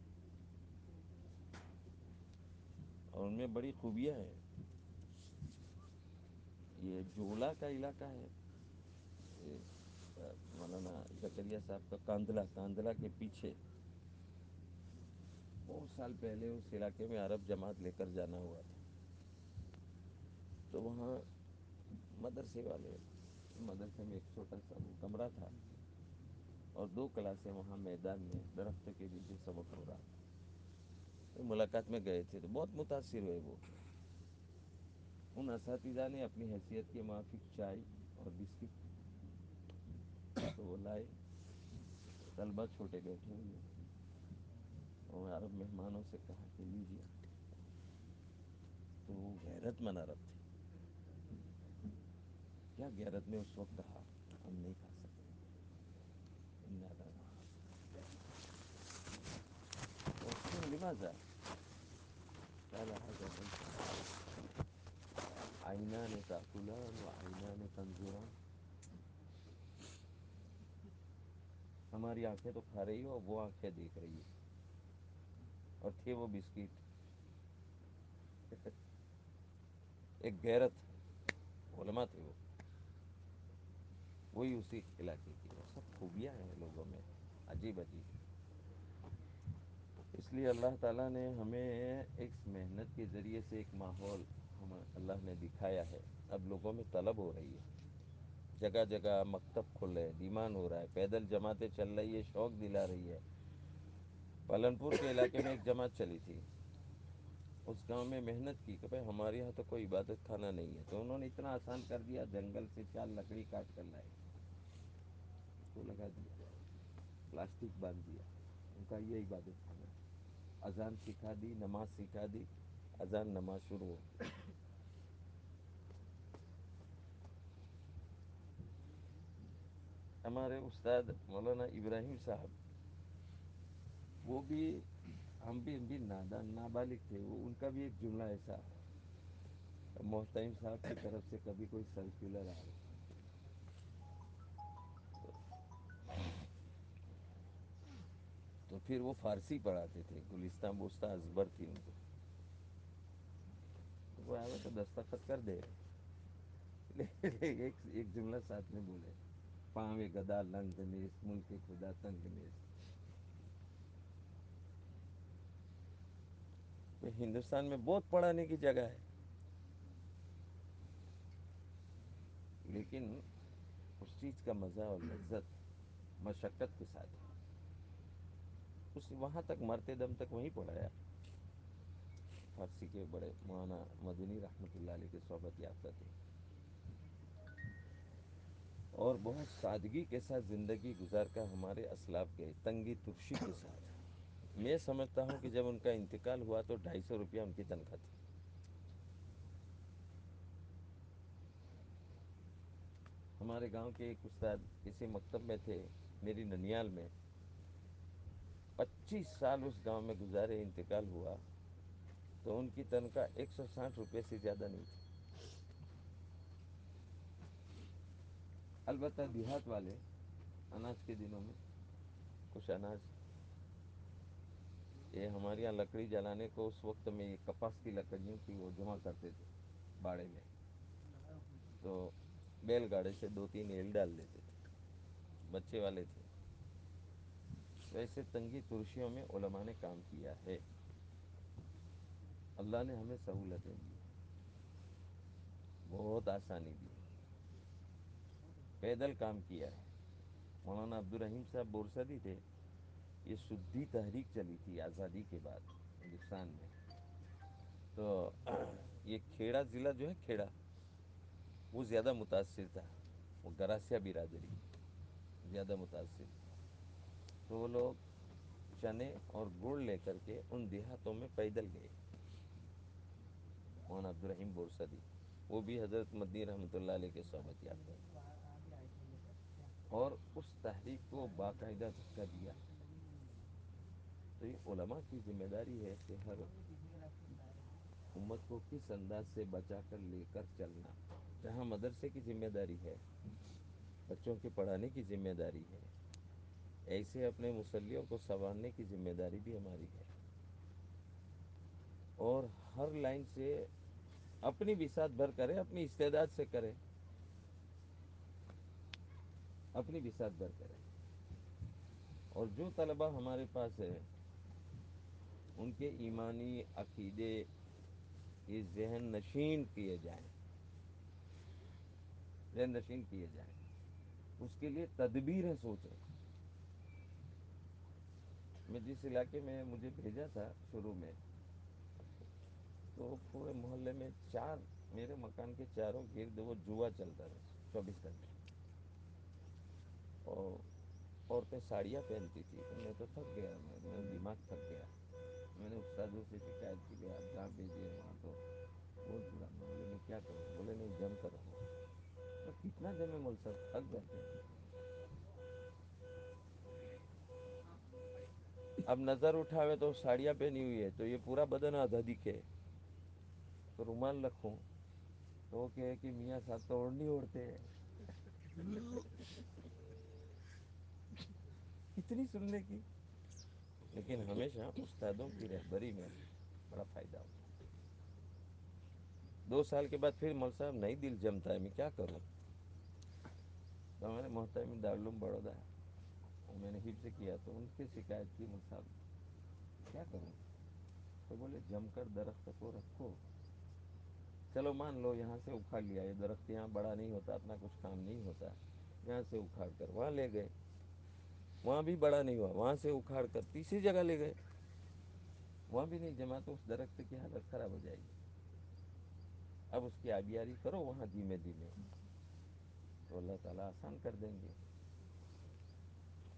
اور ان میں بڑی خوبیاں ہیں۔ یہ جولا کا علاقہ ہے مولانا زکریہ صاحب کا کاندلہ کاندلہ کے پیچھے۔ بہت سال پہلے اس علاقے میں عرب جماعت لے کر جانا ہوا تھا۔ تو وہاں مدرسے والے، مدرسے میں ایک چھوٹا سا کمرہ تھا اور دو کلاسیں وہاں میدان میں، درخت کے نیچے سبق ہو رہا تھا۔ ملاقات میں گئے تھے تو بہت متاثر ہوئے وہ۔ ان اساتذہ نے اپنی حیثیت کے موافق چائے اور بسکٹ تو وہ لائے۔ طلبا چھوٹے بیٹھے ہوئے اور عرب مہمانوں سے کہا کہ لیجیے۔ تو وہ غیرت مند عرب تھے۔ کیا غیرت نے اس وقت کہا ہم نہیں کھا سکتے۔ انا لا- اور لماذا؟ قال هذا ليس عینان تأکلان و عینان تنظران. ہماری آنکھیں تو کھا رہی ہو اور وہ آنکھیں دیکھ رہی ہے اور تھے وہ بسکٹ۔ ایک غیرت علماء تھے وہ۔ وہی اسی علاقے کی وہ سب خوبیاں ہیں لوگوں میں۔ عجیب عجیب۔ اس لیے اللہ تعالیٰ نے ہمیں ایک محنت کے ذریعے سے ایک ماحول اللہ نے دکھایا ہے۔ اب لوگوں میں طلب ہو رہی ہے۔ جگہ جگہ مکتب کھل رہے ڈیمانڈ ہو رہا ہے، پیدل جماعتیں چل رہی ہے، شوق دلا رہی ہے۔ پالن پور کے علاقے میں ایک جماعت چلی تھی۔ اس گاؤں میں محنت کی کہ بھائی ہمارے یہاں تو کوئی عبادت خانہ نہیں ہے۔ تو انہوں نے اتنا آسان کر دیا، جنگل سے چار لکڑی کاٹ کر لائے۔ کو لگا دیا، پلاسٹک باندھ دیا۔ ان کا یہ عبادت خانہ۔ اذان سکھا دی، نماز سکھا دی۔ اذان نماز شروع ہو۔ ہمارے استاد مولانا ابراہیم صاحب، وہ بھی، ہم بھی ہم بھی نادان، نابالغ تھے۔ وہ، ان کا بھی ایک جملہ ایسا محتم صاحب کی طرف سے کبھی کوئی سرکولر آئے۔ تو پھر وہ فارسی پڑھاتے تھے، گلستان بوستتا ازبر تھی ان کو۔ وہ آ تو دستخط کر دے۔ ایک ایک جملہ ساتھ میں بولے۔ پاویں گدا لنگ نیس ملک خدا تنگ نیس ہندوستان میں بہت پڑھانے کی جگہ ہے۔ لیکن اس چیز کا مزہ اور لذت، مشقت کے ساتھ۔ اس وہاں تک مرتے دم تک وہیں پڑھایا۔ فارسی کے بڑے مولانا مدنی رحمۃ اللہ علیہ کے صحبت یافتہ تھے۔ اور بہت سادگی کے ساتھ زندگی گزار کر ہمارے اسلاف گئے تنگی ترشی کے ساتھ۔ میں سمجھتا ہوں کہ جب ان کا انتقال ہوا تو ڈھائی سو روپیہ ان کی تنخواہ تھی۔ ہمارے گاؤں کے ایک استاد کسی مکتب میں تھے، میری ننیال میں۔ پچیس سال اس گاؤں میں گزارے انتقال ہوا۔ تو ان کی تنخواہ ایک سو ساٹھ روپئے سے زیادہ نہیں تھی البتہ دیہات والے اناج کے دنوں میں کچھ اناج، یہ ہمارے یہاں لکڑی جلانے کو اس وقت میں یہ کپاس کی لکڑیوں کی وہ جمع کرتے تھے باڑے میں۔ تو بیل گاڑی سے دو تین ایل ڈال دیتے تھے، بچے والے تھے۔ ویسے تنگی ترشیوں میں علماء نے کام کیا ہے۔ اللہ نے ہمیں سہولتیں دی، بہت آسانی دی۔ پیدل کام کیا ہے۔ مولانا عبدالرحیم صاحب بورسدی تھے۔ یہ سدھی تحریک چلی تھی آزادی کے بعد ہندوستان میں۔ تو یہ کھیڑا ضلع جو ہے، کھیڑا، وہ زیادہ متاثر تھا۔ وہ گراسیا برادری، زیادہ متاثر۔ تو وہ لوگ چنے اور گڑ لے کر کے ان دیہاتوں میں پیدل گئے۔ مولانا عبدالرحیم بورسدی وہ بھی حضرت مدنی رحمۃ اللہ علیہ کے صحبت یافتہ اور اس تحریک کو باقاعدہ دھکا دیا۔ تو یہ علماء کی ذمہ داری ہے کہ ہر امت کو کس انداز سے بچا کر لے کر چلنا۔ جہاں مدرسے کی ذمہ داری ہے، بچوں کے پڑھانے کی ذمہ داری ہے، ایسے اپنے مسلیوں کو سنوارنے کی ذمہ داری بھی ہماری ہے۔ اور ہر لائن سے اپنی بسات بھر کرے، اپنی استعداد سے کرے۔ اپنی بسات بھر کرے۔ اور جو طلباء ہمارے پاس ہے ان کے ایمانی عقیدے، یہ ذہن نشین کیے جائیں۔ ذہن نشین کیے جائیں۔ اس کے لیے تدبیر سوچیں۔ میں جس علاقے میں مجھے بھیجا تھا شروع میں تو پورے محلے میں چار میرے مکان کے چاروں گرد وہ جوا چلتا تھا چوبیس گھنٹے۔ اور عورتیں ساڑیاں پہنتی تھیں۔ تو میں تو تھک گیا، میں دماغ تھک گیا۔ میں نے استادوں سے شکایت کی کہ آپ جہاں بھیجیے وہاں تو بہت برا بولے میں کیا کروں؟ بولے نہیں، جم کر تو کتنا جمے مول سب تھک جاتے ہیں اب نظر اٹھاوے تو ساڑیاں پہنی ہوئی ہے تو یہ پورا بدن آدھا دکھے تو رومال رکھوں۔ تو وہ کہ کہ میاں ساتھ تو اوڑھنی اوڑھتے۔ اتنی سننے کی۔ لیکن ہمیشہ استادوں کی رہبری میں بڑا فائدہ ہوتا دو سال کے بعد پھر مول صاحب نہیں دل جمتا ہے، میں کیا کروں؟ تو میں نے محترم دارالعلوم بڑھودا ہے میں نے حفظ کیا تو ان کی شکایت کی مول صاحب، کیا کروں؟ تو بولے، جم کر درخت کو رکھو۔ چلو مان لو یہاں سے اکھاڑ لیا، یہ درخت یہاں بڑا نہیں ہوتا، اپنا کچھ کام نہیں ہوتا۔ یہاں سے اکھاڑ کر وہاں لے گئے۔ وہاں بھی بڑا نہیں ہوا، وہاں سے اکھاڑ کر تیسری جگہ لے گئے۔ وہاں بھی نہیں جما تو اس درخت کی حالت خراب ہو جائے گی۔ اب اس کی آبیاری کرو، وہاں دھیمے دھیمے۔ تو اللہ تعالی آسان کر دیں گے۔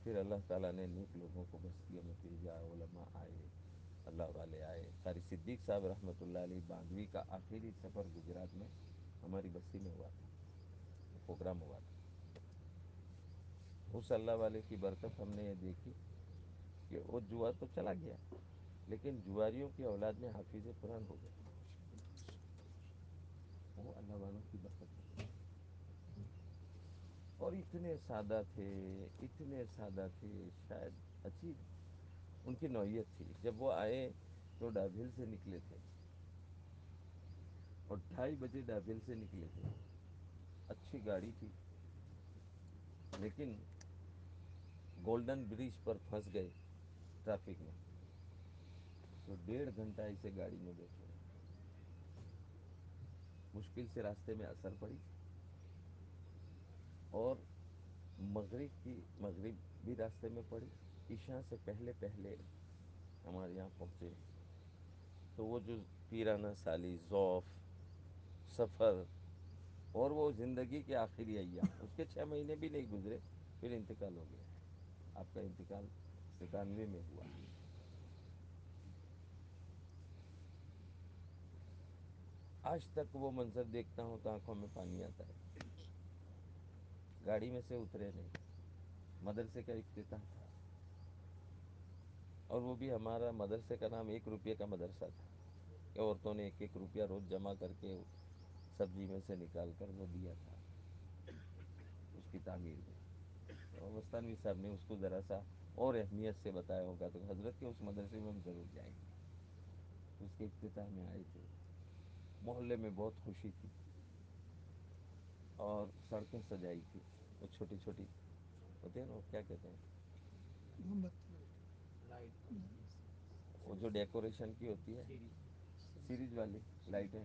پھر اللہ تعالیٰ نے نیک لوگوں کو بستیوں میں بھیجا علماء آئے۔ اللہ والے آئے۔ قاری صدیق صاحب رحمۃ اللہ علیہ باندھوی کا آخری سفر گجرات میں ہماری بستی میں ہوا تھا۔ پروگرام ہوا تھا۔ اس اللہ والے کی برکت ہم نے یہ دیکھی کہ وہ جوا تو چلا گیا، لیکن جواریوں کی اولاد میں حافظ قرآن ہو گئے۔ وہ اللہ والوں کی برکت اور اتنے سادہ تھے، اتنے سادہ تھے، شاید عجیب۔ ان کی نوعیت تھی۔ جب وہ آئے تو ڈابھیل سے نکلے تھے۔ اور ڈھائی بجے ڈابل سے نکلے تھے۔ اچھی گاڑی تھی۔ لیکن گولڈن برج پر پھنس گئے ٹریفک میں۔ تو ڈیڑھ گھنٹہ اسے گاڑی میں بیٹھے۔ مشکل سے راستے میں اثر پڑی۔ اور مغرب کی، مغرب بھی راستے میں پڑی۔ عشاء سے پہلے پہلے ہمارے یہاں پہنچے۔ تو وہ جو پیرانا سالی، ذوف، سفر، اور وہ زندگی کے آخری ایام، اس کے چھ مہینے بھی نہیں گزرے، پھر انتقال ہو گیا۔ آپ کا انتقال ستانوے میں ہوا۔ آج تک وہ منظر دیکھتا ہوں تو آنکھوں میں پانی آتا ہے۔ گاڑی میں سے اترے نہیں، مدرسے کا افتتاح۔ تھا اور وہ بھی ہمارا مدرسے کا نام ایک روپے کا مدرسہ تھا کہ عورتوں نے ایک ایک روپیہ روز جمع کر کے سبزی میں سے نکال کر وہ دیا تھا اس کی تعمیر میں۔ اور وستانوی صاحب نے اس کو ذرا سا اور اہمیت سے بتایا ہوگا تو حضرت کے اس مدرسے میں ہم ضرور جائیں گے۔ اس کے افتتاح میں آئے تھے۔ محلے میں بہت خوشی تھی اور سڑکیں سجائی تھی وہ چھوٹی چھوٹی ہوتے ہیں نا، وہ کیا کہتے ہیں؟ وہ جو ڈیکوریشن کی ہوتی ہے سیریز والی لائٹیں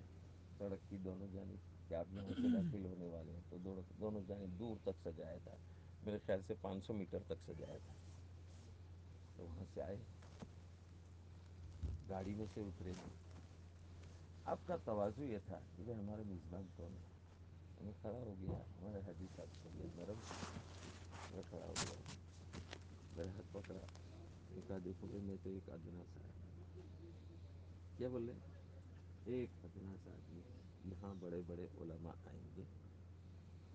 سڑک کی دونوں جانب کہ آپ یہاں سے داخل ہونے والے ہیں تو دونوں جانب دور تک سجایا تھا میرے خیال سے پانچ سو میٹر تک سجایا تھا۔ تو وہاں سے آئے گاڑی میں سے اترے۔ آپ کا توازو یہ تھا کہ ہمارے میزبان کون ہے ہمیں کھڑا ہو گیا ہمارے حدیث صاحب طبیعت نرم میں کھڑا ہو گیا۔ میرے ہاتھ پکڑا۔ یہ کہا دیکھو بھائی میں تو ایک ادنا سا ہے کیا بول رہے ایک ادنا سا آدمی یہاں بڑے بڑے علماء آئیں گے۔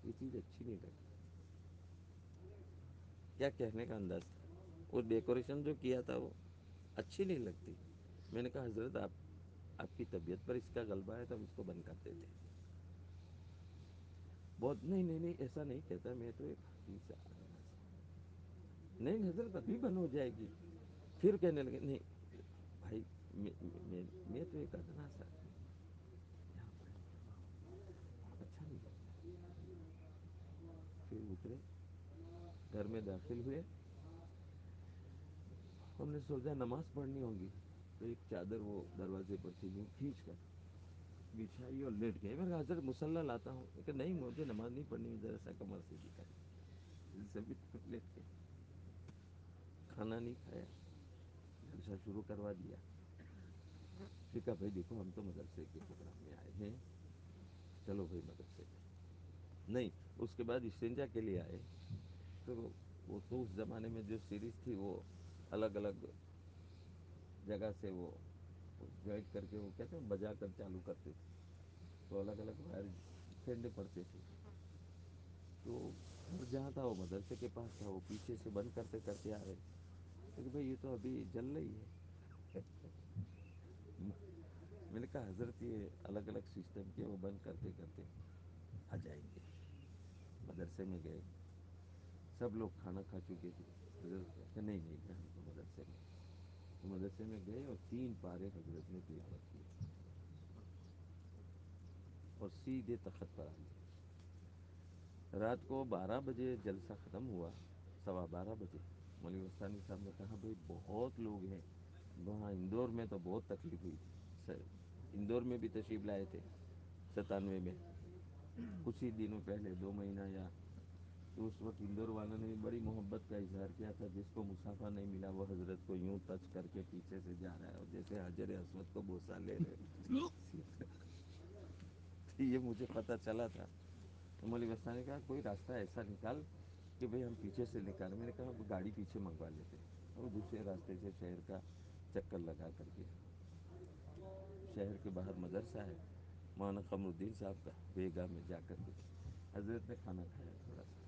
یہ چیز اچھی نہیں لگی کیا کہنے کا انداز تھا؟ وہ ڈیکوریشن جو کیا تھا وہ اچھی نہیں لگتی۔ میں نے کہا، حضرت، آپ آپ کی طبیعت پر اس کا غلبہ ہے تو ہم اس کو بند کر دیتے بہت، نہیں نہیں نہیں، ایسا نہیں کہتا۔ میں تو ایک حدیث نہیں، حضرت ابھی بند ہو جائے گی۔ پھر کہنے لگے، نہیں، بھائی، میں تو ایک ادنا سا اچھا نہیں۔ پھر اترے۔ گھر میں داخل ہوئے۔ ہم نے سوچا، نماز پڑھنی ہوگی۔ تو ایک چادر وہ دروازے پر تھی یوں کھینچ کر بچھائی اور لیٹ گئے۔ میں نے حضرت، مسلح لاتا ہوں۔ کہ نہیں، مجھے نماز نہیں پڑھنی ذرا سا کمر سے دکھائی سبھی لیٹ گئے۔ کھانا نہیں کھایا جلسہ شروع کروا دیا پھر کہا بھائی دیکھو ہم تو مدرسے کے پروگرام میں آئے ہیں چلو بھائی مدرسے میں نہیں اس کے بعد استنجا کے لیے آئے تو وہ تو اس زمانے میں جو سیریز تھی وہ الگ الگ جگہ سے وہ جوائنٹ کر کے وہ کہتے ہیں بجا کر چالو کرتے تھے تو الگ الگ وائر پھیرنے پڑتے تھے تو گھر جہاں تھا وہ مدرسے کے پاس تھا وہ پیچھے سے بند کرتے کرتے آ رہے کہ بھائی یہ تو ابھی جل رہی ہے۔ میں نے کہا، حضرت، یہ الگ الگ سسٹم کے وہ بند کرتے کرتے آ جائیں گے۔ مدرسے میں گئے۔ سب لوگ کھانا کھا چکے تھے۔ حضرت کہ نہیں نہیں رہنے دو مدرسے میں۔ تو مدرسے میں گئے اور تین پارے حضرت نے تلاوت کیے۔ اور سیدھے تخت پر آ گئے۔ رات کو بارہ بجے جلسہ ختم ہوا، سوا بارہ بجے۔ مولوی وستانی صاحب نے کہا، بھائی، بہت لوگ ہیں۔ وہاں اندور میں تو بہت تکلیف ہوئی۔ سر، اندور میں بھی تشریف لائے تھے ستانوے میں۔ کچھ ہی دنوں پہلے، دو مہینہ یا تو اس وقت اندور والوں نے بھی بڑی محبت کا اظہار کیا تھا، جس کو مسافہ نہیں ملا۔ وہ حضرت کو یوں ٹچ کر کے پیچھے سے جا رہا ہے اور جیسے حجر اسود کو بوسہ لے رہے یہ مجھے پتہ چلا تھا۔ تو مولوی نے کہا، کوئی راستہ ایسا نکال کہ بھئی ہم پیچھے سے نکالیں۔ میں نے کہا گاڑی پیچھے منگوا لیتے۔ اور دوسرے راستے سے شہر کا چکر لگا کر کے۔ شہر کے باہر مدرسہ ہے، مولانا قمر الدین صاحب کا بیگاہ میں جا کر کے۔ حضرت نے کھانا کھایا تھوڑا سا۔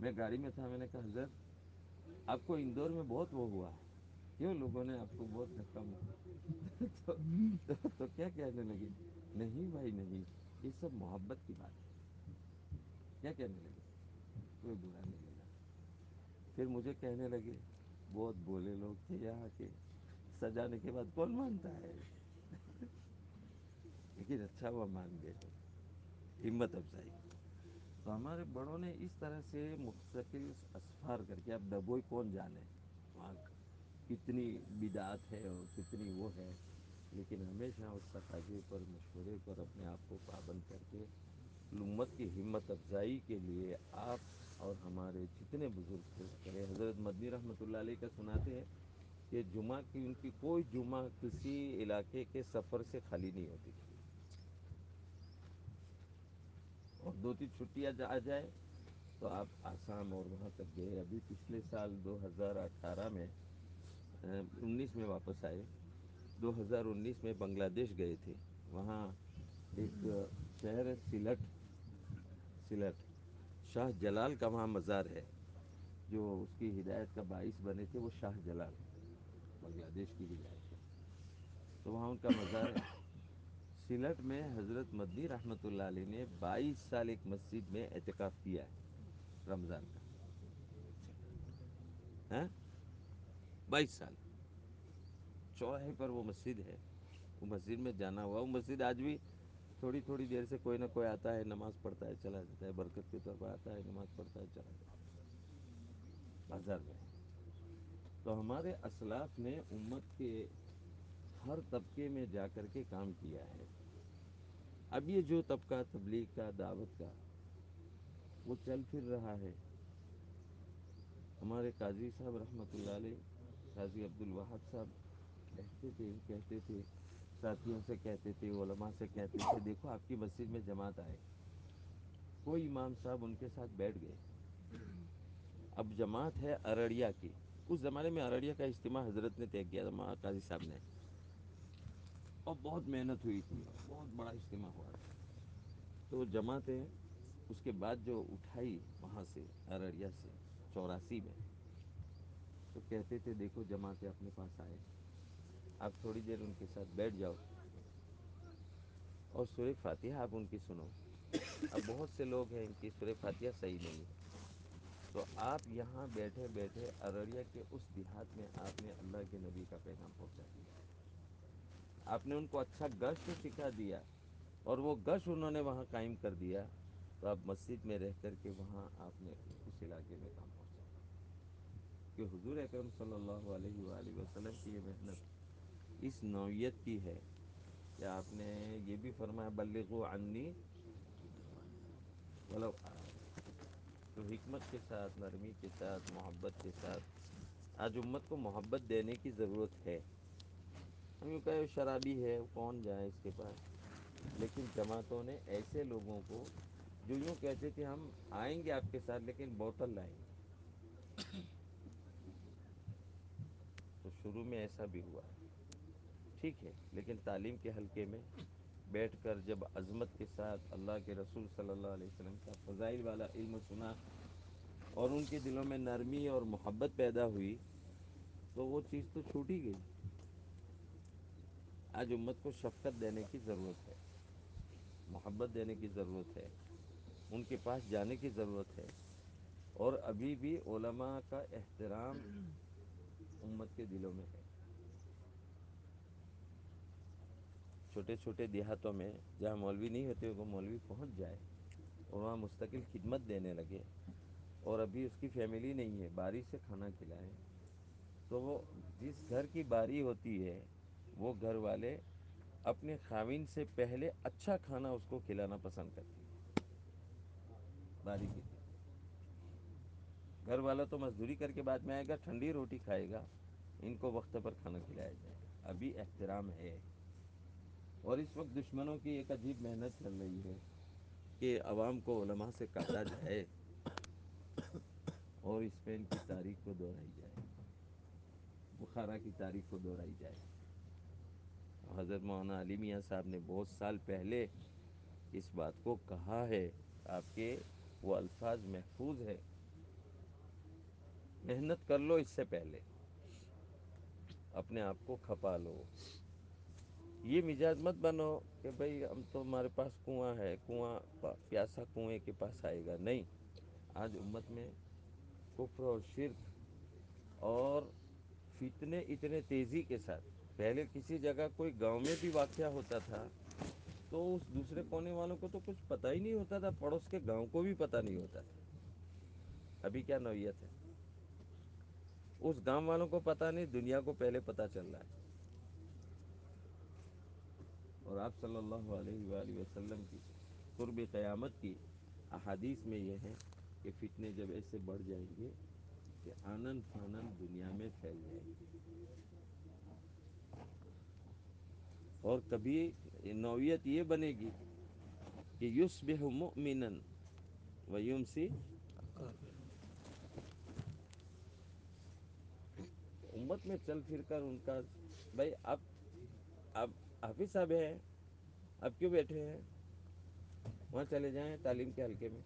میں گاڑی میں تھا، میں نے کہا، حضرت آپ کو اندور میں بہت وہ ہوا ہے۔ کیوں لوگوں نے آپ کو بہت دھکا مارا؟ تو کیا کہنے لگے؟ نہیں بھائی، نہیں، یہ سب محبت کی بات ہے۔ کیا کہنے لگے؟ کوئی برا نہیں لگا۔ پھر مجھے کہنے لگے، بہت بولے لوگ تھے یہاں کے۔ سجانے کے بعد کون مانتا ہے؟ لیکن اچھا ہوا مان گئے۔ ہمت افزائی۔ تو ہمارے بڑوں نے اس طرح سے مستقل اسفار کر کے، اب ڈبوئی کون جانے؟ وہاں کتنی بدعت ہے اور کتنی وہ ہے۔ لیکن ہمیشہ اس تقاضے پر، مشورے پر اپنے آپ کو پابند کر کے امت کی ہمت افزائی کے لیے آپ اور ہمارے جتنے بزرگ تھے کرے حضرت مدنی رحمۃ اللہ علیہ کا سناتے ہیں کہ جمعہ کی، ان کی کوئی جمعہ کسی علاقے کے سفر سے خالی نہیں ہوتی تھی۔ اور دو تین چھٹیاں آ جائے تو آپ آسام اور وہاں تک گئے۔ ابھی پچھلے سال دو ہزار اٹھارہ میں انیس میں واپس آئے۔ دو ہزار انیس میں بنگلہ دیش گئے تھے۔ وہاں ایک شہر ہے سلٹ سلٹ شاہ جلال کا وہاں مزار ہے، جو اس کی ہدایت کا باعث بنے تھے، وہ شاہ جلال بنگلہ دیش کی ہدایت ہے۔ تو وہاں ان کا مزار ہے۔ سلٹ میں حضرت مدی رحمتہ اللہ علیہ نے بائیس سال ایک مسجد میں اعتکاف کیا ہے، رمضان کا۔ ہاں؟ بائیس سال۔ چوراہے پر وہ مسجد ہے۔ وہ مسجد میں جانا ہوا۔ وہ مسجد آج بھی تھوڑی تھوڑی دیر سے کوئی نہ کوئی آتا ہے، نماز پڑھتا ہے، چلا جاتا ہے، برکت کے طور پر آتا ہے، نماز پڑھتا ہے، چلا جاتا ہے۔ بازار میں۔ تو ہمارے اسلاف نے امت کے ہر طبقے میں جا کر کے کام کیا ہے۔ اب یہ جو طبقہ، تبلیغ کا، دعوت کا، وہ چل پھر رہا ہے۔ ہمارے قاضی صاحب رحمۃ اللہ علیہ، قاضی عبد عبدالوحد صاحب کہتے تھے کہتے تھے ساتھیوں سے کہتے تھے، علماء سے کہتے تھے، دیکھو آپ کی مسجد میں جماعت آئے، کوئی امام صاحب ان کے ساتھ بیٹھ گئے۔ اب جماعت ہے ارڑیا کی۔ اس زمانے میں ارڑیا کا اجتماع حضرت نے طے کیا تھا قاضی صاحب نے۔ اور بہت محنت ہوئی تھی، بہت بڑا اجتماع ہوا۔ تھا تو جماعتیں اس کے بعد جو اٹھائی وہاں سے، ارڑیا سے، چوراسی میں، تو کہتے تھے، دیکھو جماعتیں اپنے پاس آئے۔ آپ تھوڑی دیر ان کے ساتھ بیٹھ جاؤ اور سور فاتحہ آپ ان کی سنو۔ اب بہت سے لوگ ہیں ان کی سور فاتحہ صحیح نہیں ہے۔ تو آپ یہاں بیٹھے بیٹھے ارڑیا کے اس دیہات میں آپ نے اللہ کے نبی کا پیغام پہنچا دیا۔ آپ نے ان کو اچھا گرش سکھا دیا اور وہ گش انہوں نے وہاں قائم کر دیا۔ تو آپ مسجد میں رہ کر کے وہاں آپ نے اس علاقے میں کام پہنچا۔ کہ حضور اکرم صلی اللہ علیہ وآلہ وسلم کی یہ محنت اس نوعیت کی ہے۔ کہ آپ نے یہ بھی فرمایا بلغ و عنی؟ مطلب تو حکمت کے ساتھ، نرمی کے ساتھ، محبت کے ساتھ۔ آج امت کو محبت دینے کی ضرورت ہے۔ ہم یوں کہ شرابی ہے، کون جائیں اس کے پاس؟ لیکن جماعتوں نے ایسے لوگوں کو، جو یوں کہتے تھے، ہم آئیں گے آپ کے ساتھ، لیکن بوتل لائیں گے۔ تو شروع میں ایسا بھی ہوا۔ ٹھیک ہے، لیکن تعلیم کے حلقے میں بیٹھ کر جب عظمت کے ساتھ اللہ کے رسول صلی اللہ علیہ وسلم کا فضائل والا علم سنا اور ان کے دلوں میں نرمی اور محبت پیدا ہوئی، تو وہ چیز تو چھوٹ ہی گئی۔ آج امت کو شفقت دینے کی ضرورت ہے، محبت دینے کی ضرورت ہے، ان کے پاس جانے کی ضرورت ہے۔ اور ابھی بھی علماء کا احترام امت کے دلوں میں ہے۔ چھوٹے چھوٹے دیہاتوں میں جہاں مولوی نہیں ہوتے وہ مولوی پہنچ جائے اور وہاں مستقل خدمت دینے لگے اور ابھی اس کی فیملی نہیں ہے بارش سے کھانا کھلائیں۔ تو وہ جس گھر کی باری ہوتی ہے، وہ گھر والے اپنے خاوند سے پہلے اچھا کھانا اس کو کھلانا پسند کرتی ہے باری کی گھر والا تو مزدوری کر کے بعد میں آئے گا، ٹھنڈی روٹی کھائے گا، ان کو وقت پر کھانا کھلایا جائے گا۔ ابھی احترام ہے۔ اور اس وقت دشمنوں کی ایک عجیب محنت چل رہی ہے کہ عوام کو علماء سے کاٹا جائے اور اسپین کی تاریخ کو دہرائی جائے، بخارا کی تاریخ کو دہرائی جائے۔ حضرت مولانا علی میاں صاحب نے بہت سال پہلے اس بات کو کہا ہے، آپ کے وہ الفاظ محفوظ ہے محنت کر لو اس سے پہلے، اپنے آپ کو کھپا لو۔ یہ مزاج مت بنو کہ بھئی ہم تو ہمارے پاس کنواں ہے، کنواں پیاسا کنویں کے پاس آئے گا۔ نہیں، آج امت میں کفر اور شرک اور فتنے اتنے تیزی کے ساتھ۔ پہلے کسی جگہ کوئی گاؤں میں بھی واقعہ ہوتا تھا تو اس دوسرے کونے والوں کو تو کچھ پتہ ہی نہیں ہوتا تھا، پڑوس کے گاؤں کو بھی پتہ نہیں ہوتا تھا۔ ابھی کیا نوعیت ہے؟ اس گاؤں والوں کو پتہ نہیں، دنیا کو پہلے پتہ چل رہا ہے۔ اور آپ صلی اللہ علیہ وآلہ وسلم کی قرب قیامت کی احادیث میں یہ ہے کہ فتنے جب ایسے بڑھ جائیں گے کہ آنن فانن دنیا میں پھیل جائے گی اور کبھی نوعیت یہ بنے گی کہ یصبح مؤمنا ویمسی امت میں چل پھر کر ان کا بھائی، اب اب حافظ صاحب ہیں اب کیوں بیٹھے ہیں؟ وہاں چلے جائیں تعلیم کے حلقے میں۔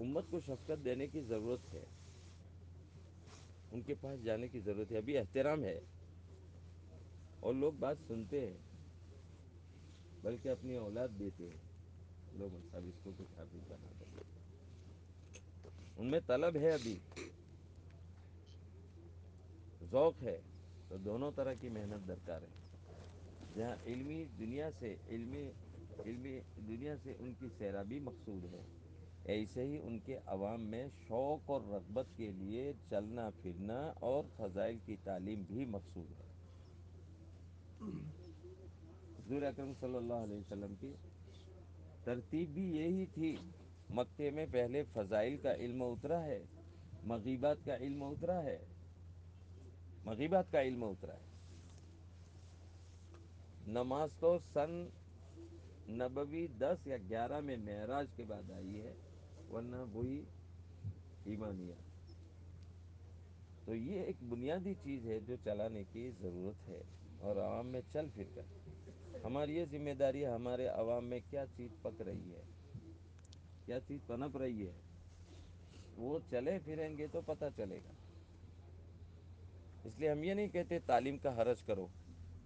امت کو شفقت دینے کی ضرورت ہے۔ ان کے پاس جانے کی ضرورت ہے۔ ابھی احترام ہے۔ اور لوگ بات سنتے ہیں، بلکہ اپنی اولاد دیتے ہیں۔ لوگ صاحب اس کو کچھ حافظ بنا دو ان میں طلب ہے ابھی۔ ذوق ہے تو دونوں طرح کی محنت درکار ہے۔ جہاں علمی دنیا سے علمی علمی دنیا سے ان کی سیرابی مقصود ہے۔ ایسے ہی ان کے عوام میں شوق اور رغبت کے لیے چلنا پھرنا اور فضائل کی تعلیم بھی مقصود ہے۔ حضور اکرم صلی اللہ علیہ وسلم کی ترتیب بھی یہی تھی۔ مکے میں پہلے فضائل کا علم اترا ہے، مغیبات کا علم اترا ہے۔ مغیبات کا علم اترا ہے۔ نماز تو سن نبوی دس یا گیارہ میں معراج کے بعد آئی ہے، ورنہ وہی ایمانیہ۔ تو یہ ایک بنیادی چیز ہے جو چلانے کی ضرورت ہے اور عوام میں چل پھر کر۔ ہماری یہ ذمہ داری ہمارے عوام میں کیا چیز پک رہی ہے۔ کیا چیز پنپ رہی ہے؟ وہ چلے پھریں گے تو پتہ چلے گا۔ اس لیے ہم یہ نہیں کہتے تعلیم کا حرج کرو،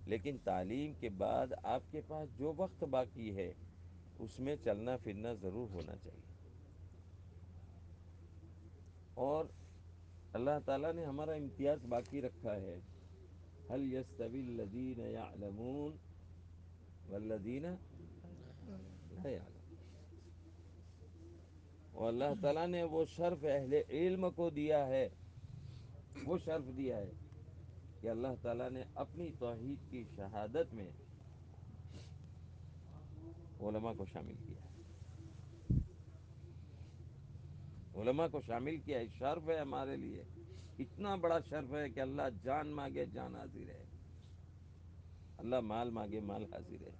لیکن تعلیم کے بعد آپ کے پاس جو وقت باقی ہے، اس میں چلنا پھرنا ضرور ہونا چاہیے۔ اور اللہ تعالی نے ہمارا امتیاز باقی رکھا ہے۔ هل يستوي الذين يعلمون والذين لا يعلمون۔ اور اللہ تعالی نے وہ شرف اہل علم کو دیا ہے، وہ شرف دیا ہے کہ اللہ تعالی نے اپنی توحید کی شہادت میں علماء کو شامل کیا ہے۔ علماء کو شامل کیا ہے، شرف ہے ہمارے لیے۔ اتنا بڑا شرف ہے کہ اللہ جان مانگے، جان حاضر ہے۔ اللہ مال مانگے، مال حاضر ہے۔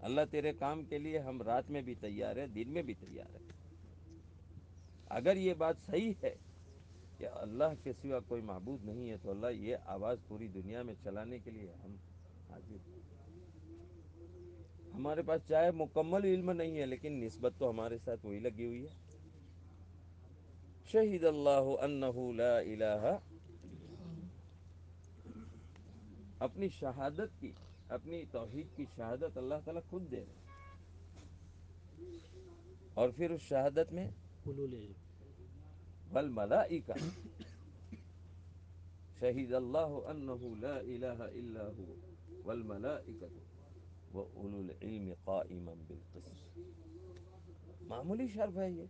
اللہ تیرے کام کے لیے ہم رات میں بھی تیار ہیں، دن میں بھی تیار ہیں۔ اگر یہ بات صحیح ہے کہ اللہ کے سوا کوئی معبود نہیں ہے، تو اللہ یہ آواز پوری دنیا میں چلانے کے لیے ہم حاضر ہمارے پاس چاہے مکمل علم نہیں ہے، لیکن نسبت تو ہمارے ساتھ وہی لگی ہوئی ہے۔ شہید اللہ انہ لا الہ۔ اپنی شہادت کی، اپنی توحید کی شہادت اللہ تعالی خود دے رہے اور پھر اس شہادت میں والملائکہ۔ شہید اللہ انہ لا الہ الا هو والملائکۃ۔ واولو العلم قائما بالقسط۔ معمولی شرف ہے یہ۔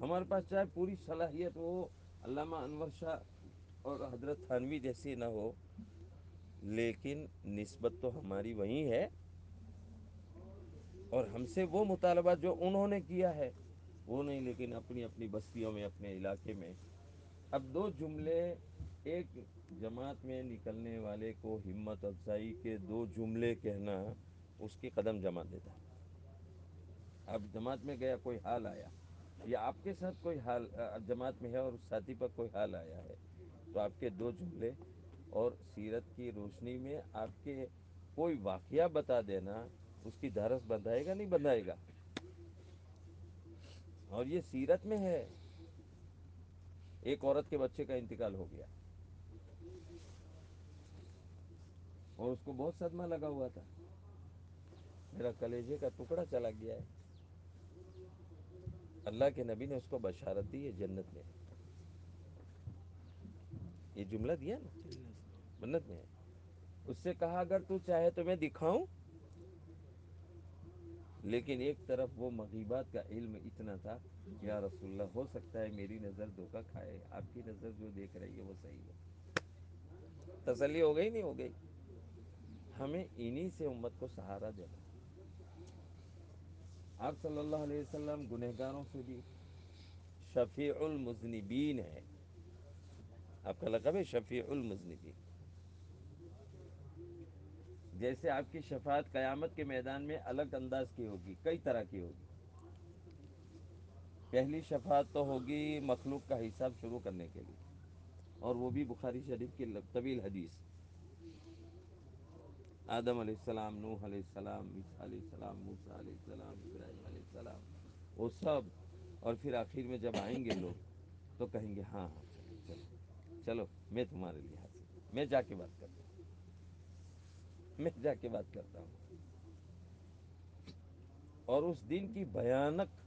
ہمارے پاس چاہے پوری صلاحیت ہو، علامہ انور شاہ اور حضرت تھانوی جیسی نہ ہو، لیکن نسبت تو ہماری وہی ہے۔ اور ہم سے وہ مطالبہ جو انہوں نے کیا ہے، وہ نہیں، لیکن اپنی اپنی بستیوں میں، اپنے علاقے میں۔ اب دو جملے، ایک جماعت میں نکلنے والے کو ہمت افزائی کے دو جملے کہنا اس کی قدم جما دیتا اب جماعت میں گیا، کوئی حال آیا؟ یا آپ کے ساتھ کوئی حال جماعت میں ہے اور اس ساتھی پر کوئی حال آیا ہے؟ تو آپ کے دو جملے، اور سیرت کی روشنی میں آپ کے کوئی واقعہ بتا دینا اس کی دھرس بندھائے گا، نہیں بندھائے گا۔ اور یہ سیرت میں ہے۔ ایک عورت کے بچے کا انتقال ہو گیا۔ اور اس کو بہت صدمہ لگا ہوا تھا۔ میرا کلیجے کا ٹکڑا چلا گیا ہے۔ اللہ کے نبی نے اس کو بشارت دی ہے جنت میں یہ جملہ دیا نا؟ منت میں اس سے کہا، اگر تو چاہے تو میں دکھاؤں۔ لیکن ایک طرف وہ مغیبات کا علم اتنا تھا یا رسول اللہ، ہو سکتا ہے میری نظر دھوکا کھائے، آپ کی نظر جو دیکھ رہی ہے وہ صحیح ہے۔ تسلی ہو گئی نہیں ہو گئی؟ ہمیں انہی سے امت کو سہارا دینا آپ صلی اللہ علیہ وسلم گنہگاروں سے بھی شفیع المذنبین ہے آپ کا لقب ہے شفیع المضنبین جیسے آپ کی شفاعت قیامت کے میدان میں الگ انداز کی ہوگی، کئی طرح کی ہوگی۔ پہلی شفاعت تو ہوگی مخلوق کا حساب شروع کرنے کے لیے، اور وہ بھی بخاری شریف کی طویل حدیث۔ آدم علیہ السلام، نوح علیہ السلام، عیسیٰ علیہ السلام، موسیٰ علیہ السلام، ابراہیم علیہ السلام، وہ سب۔ اور پھر آخر میں جب آئیں گے لوگ تو کہیں گے ہاں ہاں چلو چلو میں تمہارے لیے حاضر میں جا کے بات کرتا ہوں۔ میں جا کے بات کرتا ہوں۔ اور اس دن کی بھیانک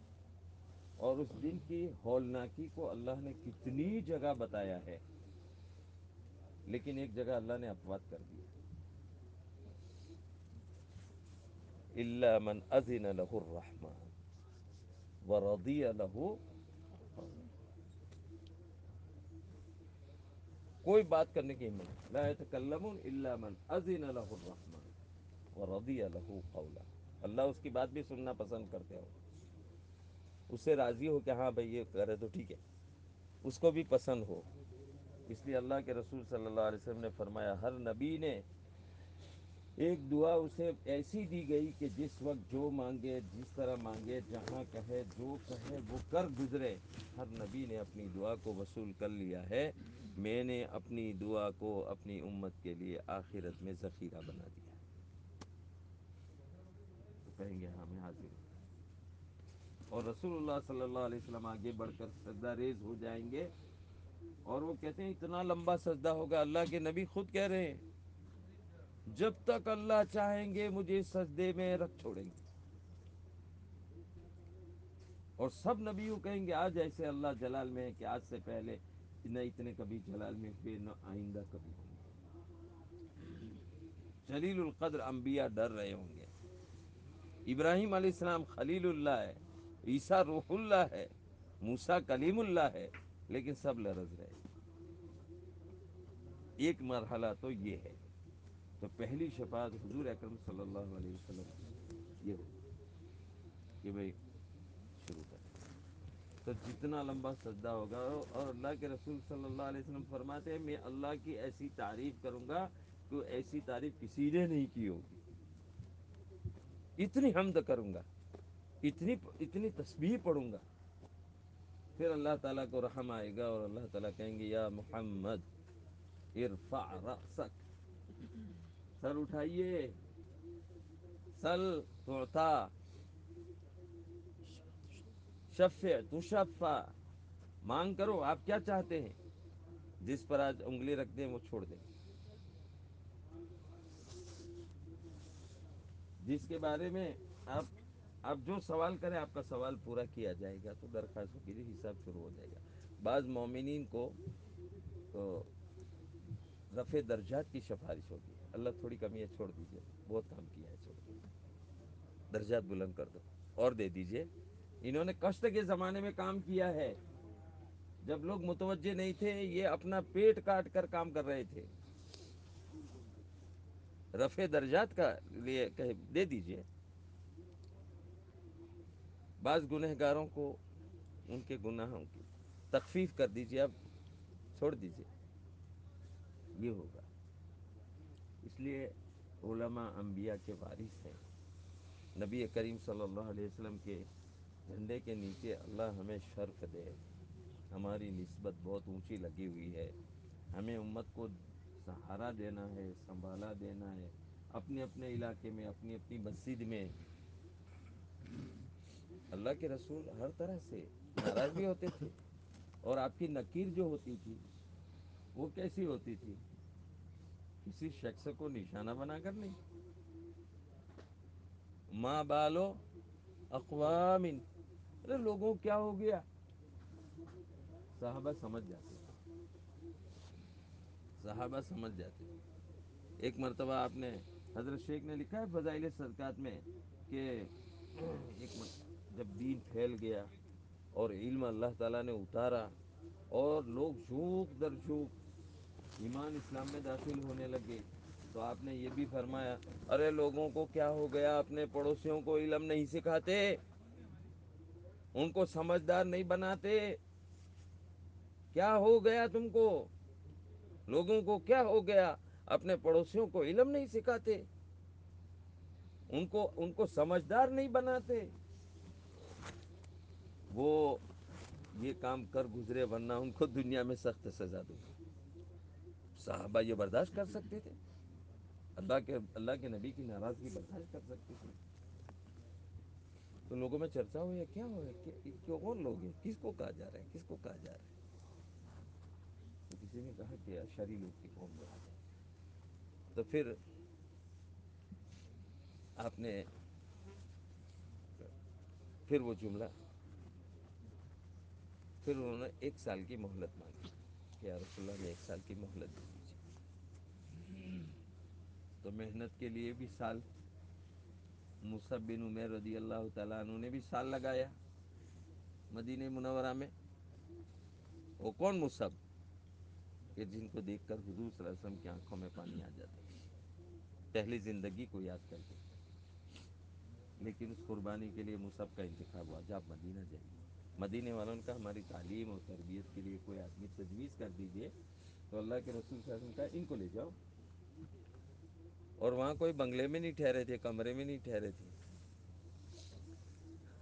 اور اس دن کی ہولناکی کو اللہ نے کتنی جگہ بتایا ہے۔ لیکن ایک جگہ اللہ نے اپوات کر دی۔ اللہ من اذن له الرحمن ورضی له کوئی بات کرنے کی ہمت لا يتکلمون الا من اذن له الرحمن ورضي له قولا۔ اللہ اس کی بات بھی سننا پسند کرتے ہو اس سے راضی ہو کہ ہاں بھائی، یہ کرے تو ٹھیک ہے۔ اس کو بھی پسند ہو۔ اس لیے اللہ کے رسول صلی اللہ علیہ وسلم نے فرمایا، ہر نبی نے ایک دعا اسے ایسی دی گئی کہ جس وقت جو مانگے، جس طرح مانگے، جہاں کہے، جو کہے، وہ کر گزرے۔ ہر نبی نے اپنی دعا کو وصول کر لیا ہے۔ میں نے اپنی دعا کو اپنی امت کے لیے آخرت میں ذخیرہ بنا دیا تو کہیں گے ہاں میں حاضر اور رسول اللہ صلی اللہ علیہ وسلم آگے بڑھ کر سجدہ ریز ہو جائیں گے۔ اور وہ کہتے ہیں، اتنا لمبا سجدہ ہوگا، اللہ کے نبی خود کہہ رہے ہیں۔ جب تک اللہ چاہیں گے مجھے سجدے میں رکھ چھوڑیں گے۔ اور سب نبیوں کہیں گے، آج ایسے اللہ جلال میں ہے کہ آج سے پہلے نہ اتنے کبھی جلال میں ہوئے نہ آئندہ کبھی ہوں گے۔ جلیل القدر انبیاء ڈر رہے ہوں گے۔ ابراہیم علیہ السلام خلیل اللہ ہے، عیسیٰ روح اللہ ہے، موسیٰ کلیم اللہ ہے، لیکن سب لرز رہے ایک مرحلہ تو یہ ہے۔ تو پہلی شفاعت حضور اکرم صلی اللہ علیہ وسلم یہ ہوگی کہ بھائی شروع کریں۔ تو جتنا لمبا سجدہ ہوگا اور اللہ کے رسول صلی اللہ علیہ وسلم فرماتے ہیں، میں اللہ کی ایسی تعریف کروں گا کہ ایسی تعریف کسی نے نہیں کی ہوگی۔ اتنی حمد کروں گا، اتنی اتنی تسبیح پڑھوں گا۔ پھر اللہ تعالیٰ کو رحم آئے گا اور اللہ تعالیٰ کہیں گے، یا محمد، ارفع رأسک۔ سر اٹھائیے۔ سل تعطا شفع تشفع۔ مانگ کرو، آپ کیا چاہتے ہیں؟ جس پر آج انگلی رکھ دیں، وہ چھوڑ دیں۔ جس کے بارے میں آپ آپ جو سوال کریں، آپ کا سوال پورا کیا جائے گا تو درخواستوں کے لیے حساب شروع ہو جائے گا۔ بعض مومنین کو رفع درجات کی سفارش ہوتی ہے اللہ تھوڑی کمی ہے، چھوڑ دیجیے بہت کام کیا ہے، چھوڑ دیجیے درجات بلند کر دو۔ اور دے دیجیے۔ انہوں نے کشٹ کے زمانے میں کام کیا ہے۔ جب لوگ متوجہ نہیں تھے، یہ اپنا پیٹ کاٹ کر کام کر رہے تھے۔ رفع درجات کا لیے کہ دے دیجیے۔ بعض گنہ گاروں کو، ان کے گناہوں کی تخفیف کر دیجیے اب چھوڑ دیجیے یہ ہوگا۔ اس لیے علماء انبیاء کے وارث ہیں۔ نبی کریم صلی اللہ علیہ وسلم کے جھنڈے کے نیچے اللہ ہمیں شرف دے۔ ہماری نسبت بہت اونچی لگی ہوئی ہے۔ ہمیں امت کو سہارا دینا ہے، سنبھالا دینا ہے۔ اپنے اپنے علاقے میں، اپنی اپنی مسجد میں۔ اللہ کے رسول ہر طرح سے ناراض بھی ہوتے تھے اور آپ کی نکیر جو ہوتی تھی، وہ کیسی ہوتی تھی؟ کسی شخص کو نشانہ بنا کر نہیں۔ ماں بالو اقوام ارے لوگوں، کیا ہو گیا؟ صحابہ سمجھ جاتے صحابہ سمجھ جاتے ایک مرتبہ آپ نے حضرت شیخ نے لکھا ہے فضائل صدقات میں کہ ایک جب دین پھیل گیا اور علم اللہ تعالی نے اتارا اور لوگ جھوک در جھوک ایمان اسلام میں داخل ہونے لگے۔ تو آپ نے یہ بھی فرمایا، ارے لوگوں کو کیا ہو گیا؟ اپنے پڑوسیوں کو علم نہیں سکھاتے، ان کو سمجھدار نہیں بناتے۔ کیا ہو گیا تم کو؟ لوگوں کو کیا ہو گیا؟ اپنے پڑوسیوں کو علم نہیں سکھاتے، ان کو ان کو سمجھدار نہیں بناتے۔ وہ یہ کام کر گزرے، ورنہ ان کو دنیا میں سخت سزا دوں۔ صحابہ یہ برداشت کر سکتے تھے؟ اللہ کے اللہ کے نبی کی ناراضگی برداشت کر سکتے تھے؟ تو لوگوں میں چرچا ہوئی ہے، کیا ہو کون لوگ ہیں؟ کس کو کہا جا رہا ہے؟ کس کو کہا جا رہا ہے؟ تو کسی نے کہا کہ اشری لوگ کی قوم میں آ جائے۔ تو پھر آپ نے پھر وہ جملہ پھر انہوں نے ایک سال کی مہلت مانگی کہ یا رسول اللہ نے ایک سال کی مہلت دی۔ تو محنت کے لیے بھی سال مصب بن عمیر رضی اللہ تعالیٰ عنہ نے بھی سال لگایا مدینہ منورہ میں۔ وہ کون مصب کہ جن کو دیکھ کر حضور صلی اللہ علیہ وسلم کی آنکھوں میں پانی آ جاتا پہلی زندگی کو یاد کر کے لیکن اس قربانی کے لیے مصحف کا انتخاب ہوا۔ جب آپ مدینہ جائیے مدینے والوں کا ہماری تعلیم اور تربیت کے لیے کوئی آدمی تجویز کر دیجیے تو اللہ کے رسول صلی اللہ علیہ وسلم کا ان کو لے جاؤ۔ اور وہاں کوئی بنگلے میں نہیں ٹھہرے تھے، کمرے میں نہیں ٹھہرے تھے۔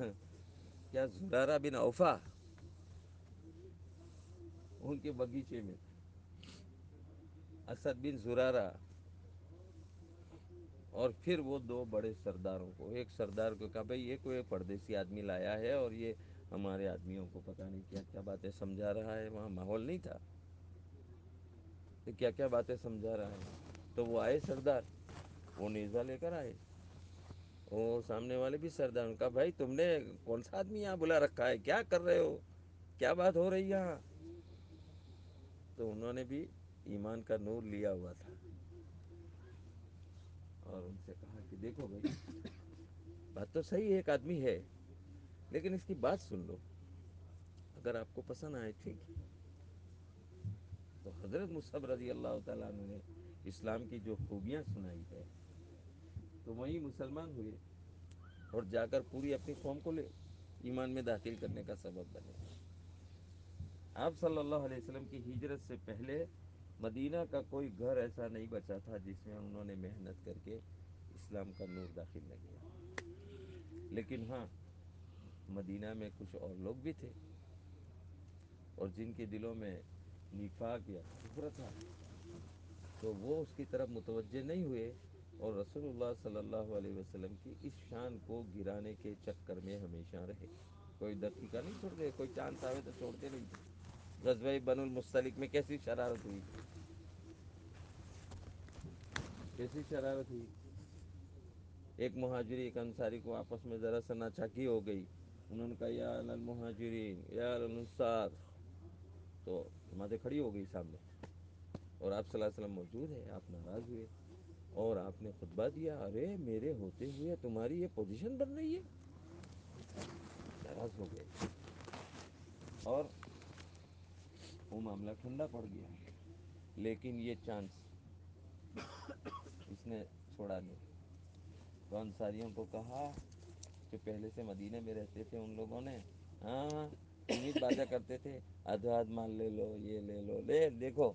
کیا زرارہ بن اوفا؟ ان کے باغیچے میں۔ اسد بن زرارہ۔ اور پھر وہ دو بڑے سرداروں کو، ایک سردار کو کہا، بھائی، یہ کوئی پردیسی آدمی لایا ہے اور یہ ہمارے آدمیوں کو پتہ نہیں کیا کیا باتیں سمجھا رہا ہے۔ وہاں ماحول نہیں تھا۔ کیا کیا باتیں سمجھا رہا ہے؟ تو وہ آئے سردار۔ وہ نیزا لے کر آئے۔ وہ سامنے والے بھی سردار کا، بھائی تم نے کون سا آدمی یہاں بلا رکھا ہے؟ کیا کر رہے ہو؟ کیا بات ہو رہی یہاں؟ تو انہوں نے بھی ایمان کا نور لیا ہوا تھا۔ اور ان سے کہا کہ دیکھو بھائی، بات تو صحیح ایک آدمی ہے، لیکن اس کی بات سن لو۔ اگر آپ کو پسند آئے، ٹھیک۔ تو حضرت مصب رضی اللہ تعالیٰ نے اسلام کی جو خوبیاں سنائی ہے تو وہیں مسلمان ہوئے اور جا کر پوری اپنی قوم کو لے، ایمان میں داخل کرنے کا سبب بنے۔ آپ صلی اللہ علیہ وسلم کی ہجرت سے پہلے مدینہ کا کوئی گھر ایسا نہیں بچا تھا جس میں انہوں نے محنت کر کے اسلام کا نور داخل نہ کیا۔ لیکن ہاں مدینہ میں کچھ اور لوگ بھی تھے اور جن کے دلوں میں نفاق یا کفر تھا، تو وہ اس کی طرف متوجہ نہیں ہوئے۔ اور رسول اللہ صلی اللہ علیہ وسلم کی اس شان کو گرانے کے چکر میں ہمیشہ رہے۔ کوئی دقیقہ نہیں چھوڑ چھوڑتے کوئی چاند آئے تو چھوڑتے نہیں تھے۔ غزوہ بن المستلق میں کیسی شرارت ہوئی؟ کیسی شرارت ہوئی؟ ایک مہاجری ایک انصاری کو آپس میں ذرا سا ناچاکی ہو گئی۔ انہوں نے کہا، یا المہاجرین، یا الانصار۔ تو جماعتیں کھڑی ہو گئی سامنے۔ اور آپ صلی اللہ علیہ وسلم موجود ہیں، آپ ناراض ہوئے۔ اور آپ نے خطبہ دیا، ارے میرے ہوتے ہوئے تمہاری یہ پوزیشن بن رہی ہے۔ ناراض ہو گئے۔ اور وہ معاملہ ٹھنڈا پڑ گیا۔ لیکن یہ چانس اس نے چھوڑا نہیں۔ تو انصاریوں کو کہا جو پہلے سے مدینہ میں رہتے تھے ان لوگوں نے۔ ہاں امید باتیں کرتے تھے۔ ادھا ادھ مان لے لو، یہ لے لو۔ لے، دیکھو۔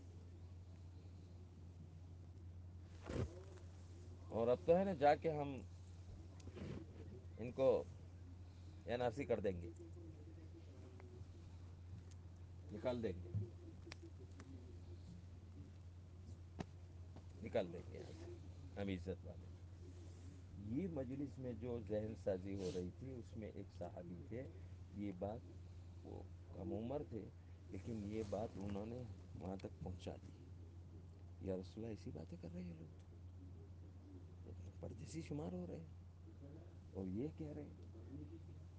اور اب تو ہے نا جا کے ہم ان کو این آر سی کر دیں گے۔ نکال دیں گے۔ نکال دیں گے۔ ہم عزت والے۔ یہ مجلس میں جو ذہن سازی ہو رہی تھی، اس میں ایک صحابی تھے۔ یہ بات وہ کم عمر تھے، لیکن یہ بات انہوں نے وہاں تک پہنچا دی۔ یا رسول اللہ، ایسی باتیں کر رہے ہیں لوگ۔ پردیسی شمار ہو رہے ہیں۔ اور یہ کہہ رہے ہیں،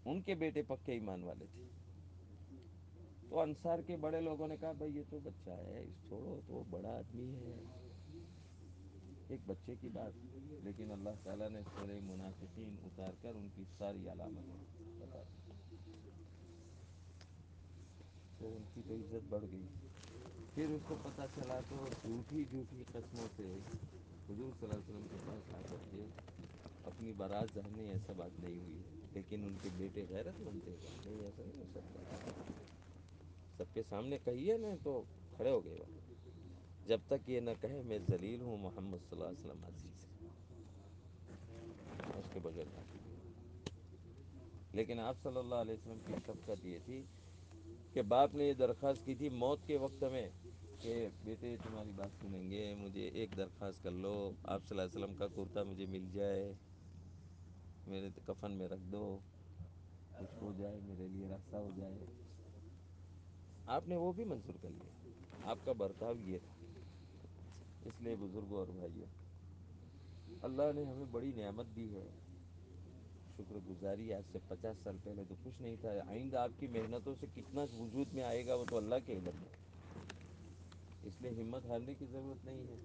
ان کے بیٹے پکے ایمان والے تھے۔ تو انصار کے بڑے لوگوں نے کہا، بھائی یہ تو بچہ ہے، اس چھوڑو، تو بڑا آدمی ہے۔ ایک بچے کی بات، لیکن اللہ تعالیٰ نے سورہ منافقین اتار کر ان کی ساری علامتیں بتا دی۔ تو ان کی تو عزت بڑھ گئی۔ پھر اس کو پتہ چلا تو جھوٹی جھوٹی قسموں سے حضور صلی اللہ علیہ وسلم کے پاس آ کر کے اپنی بارات ظاہر ایسا بات نہیں ہوئی۔ ہے لیکن ان کے بیٹے غیرت مند تھے نہیں، ایسا نہیں ہو سکتا۔ سب کے سامنے کہیے نا، تو کھڑے ہو گئے۔ وہ جب تک یہ نہ کہے، میں ذلیل ہوں محمد صلی اللہ علیہ وسلم عزیز ہے اس کے بغیر۔ لیکن آپ صلی اللہ علیہ وسلم کی شفقت یہ تھی کہ باپ نے یہ درخواست کی تھی موت کے وقت میں۔ کہ بیٹے تمہاری بات سنیں گے، مجھے ایک درخواست کر لو، آپ صلی اللہ علیہ وسلم کا کرتا مجھے مل جائے، میرے کفن میں رکھ دو، کچھ ہو جائے، میرے لیے راستہ ہو جائے۔ آپ نے وہ بھی منظور کر لیا، آپ کا برتاؤ یہ تھا۔ اس لیے بزرگوں اور بھائیوں، اللہ نے ہمیں بڑی نعمت دی ہے۔ شکر گزاری، آج سے پچاس سال پہلے تو کچھ نہیں تھا، آئندہ آپ کی محنتوں سے کتنا وجود میں آئے گا وہ تو اللہ کے علم ہے۔ اس لیے ہمت ہارنے کی ضرورت نہیں ہے۔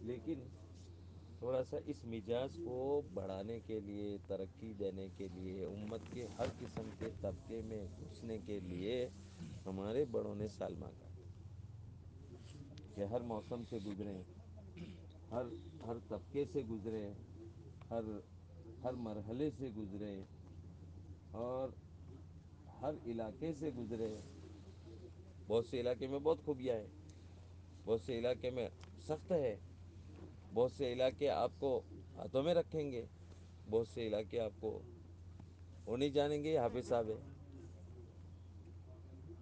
لیکن تھوڑا سا اس مزاج کو بڑھانے کے لیے، ترقی دینے کے لیے، امت کے ہر قسم کے طبقے میں گھسنے کے لیے ہمارے بڑوں نے سال مانگا۔ کہ ہر موسم سے گزریں، ہر ہر طبقے سے گزرے ہر ہر مرحلے سے گزرے اور ہر علاقے سے گزرے بہت سے علاقے میں بہت خوبیاں ہیں۔ بہت سے علاقے میں سخت ہے۔ بہت سے علاقے آپ کو ہاتھوں میں رکھیں گے۔ بہت سے علاقے آپ کو وہ نہیں جانیں گے حافظ صاحب ہے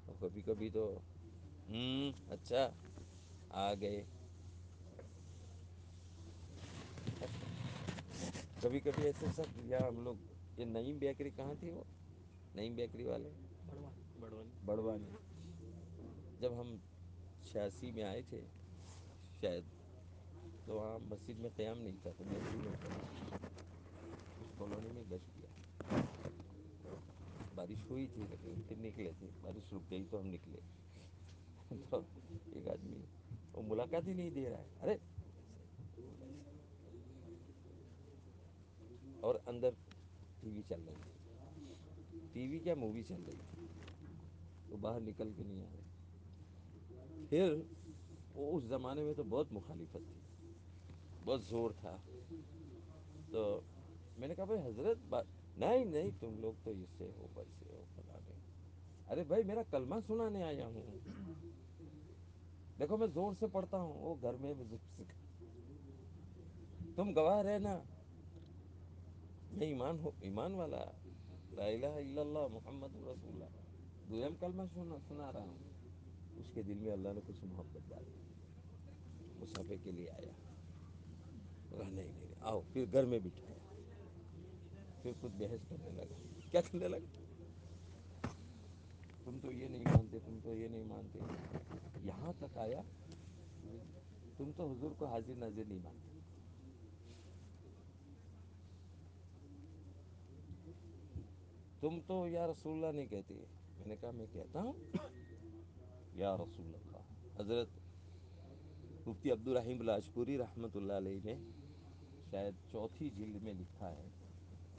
اور کبھی کبھی تو ہوں اچھا آ گئے۔ کبھی کبھی ایسے سب یا ہم لوگ یہ نئی بیکری کہاں تھی وہ؟ نئی بیکری والے؟ بڑhérانی جب ہم چھیاسی میں آئے تھے، شاید تو وہاں مسجد میں قیام نہیں تھا، تو میں اس کالونی میں گشت کیا۔ بارش ہوئی تھی، لیکن پھر نکلے تھے۔ بارش رک گئی تو ہم نکلے۔ تو ایک آدمی وہ ملاقات ہی نہیں دے رہا ہے۔ ارے! اور اندر ٹی وی چل رہی تھی۔ ٹی وی کیا مووی چل رہی تھی؟ وہ باہر نکل کے نہیں آ رہے پھر اس زمانے میں تو بہت مخالفت تھی، بہت زور تھا۔ تو میں نے کہا بھائی حضرت بات نہیں نہیں، تم لوگ تو اس سے ہو ویسے ہو پتا ارے بھائی، میرا کلمہ سنانے آیا ہوں۔ دیکھو میں زور سے پڑھتا ہوں، وہ گھر میں تم گواہ رہے نا۔ میں ایمان ہو، ایمان والا۔ لا الہ الا اللہ، محمد رسول اللہ۔ دویم کلمہ سنا سنا رہا ہوں۔ اس کے دل میں اللہ نے کچھ محبت ڈال دی مسافے کے لیے آیا۔ نہیں نہیں نہیں، آؤ، پھر گھر میں بٹھایا پھر کچھ بحث کرنے لگا۔ کیا کرنے لگا تم تو یہ نہیں مانتے، تم تو یہ نہیں مانتے۔ یہاں تک آیا۔ تم تو حضور کو حاضر ناظر نہیں مانتے۔ تم تو یا رسول اللہ نہیں کہتے۔ میں نے کہا، میں کہتا ہوں یا رسول اللہ۔ حضرت مفتی عبدالرحیم لاجپوری رحمۃ اللہ علیہ نے شاید چوتھی جلد میں لکھا ہے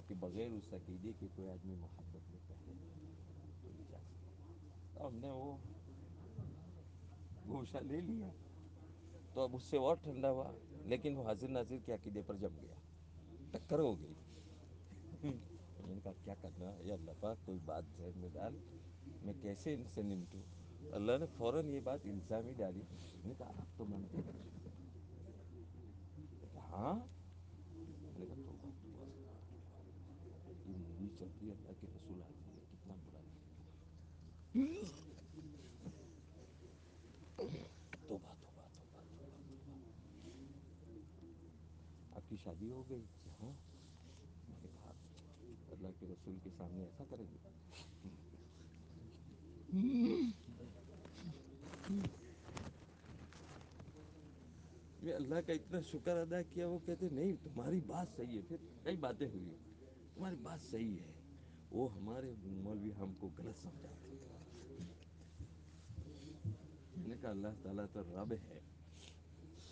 کہ بغیر اس عقیدے کے کوئی آدمی محبت میں پہلے تو ہم نے وہ گوشہ لے لیا۔ تو اب اس سے اور ٹھنڈا ہوا، لیکن وہ حاضر ناظر کے عقیدے پر جم گیا۔ ٹکر ہو گئی۔ میں نے کہا، کیا کرنا یا اللہ پاک، کوئی بات ذہن میں ڈال، میں کیسے ان سے نمٹوں؟ اللہ نے فوراً یہ بات الزامی ڈالی۔ میں نے کہا آپ تو مانتے ہیں ہاں؟ چلتی ہے، اللہ کے رسول ہے کتنا برا آپ کی شادی ہو گئی؟ جی ہاں۔ اللہ کے رسول کے سامنے ایسا کریں گے؟ میں اللہ کا اتنا شکر ادا کیا، وہ کہتے نہیں، تمہاری بات صحیح ہے، پھر کئی باتیں ہوئی تمہاری بات صحیح ہے، وہ ہمارے مولوی ہم کو غلط سمجھاتے میں نے کہا، اللہ تعالیٰ تو رب ہے،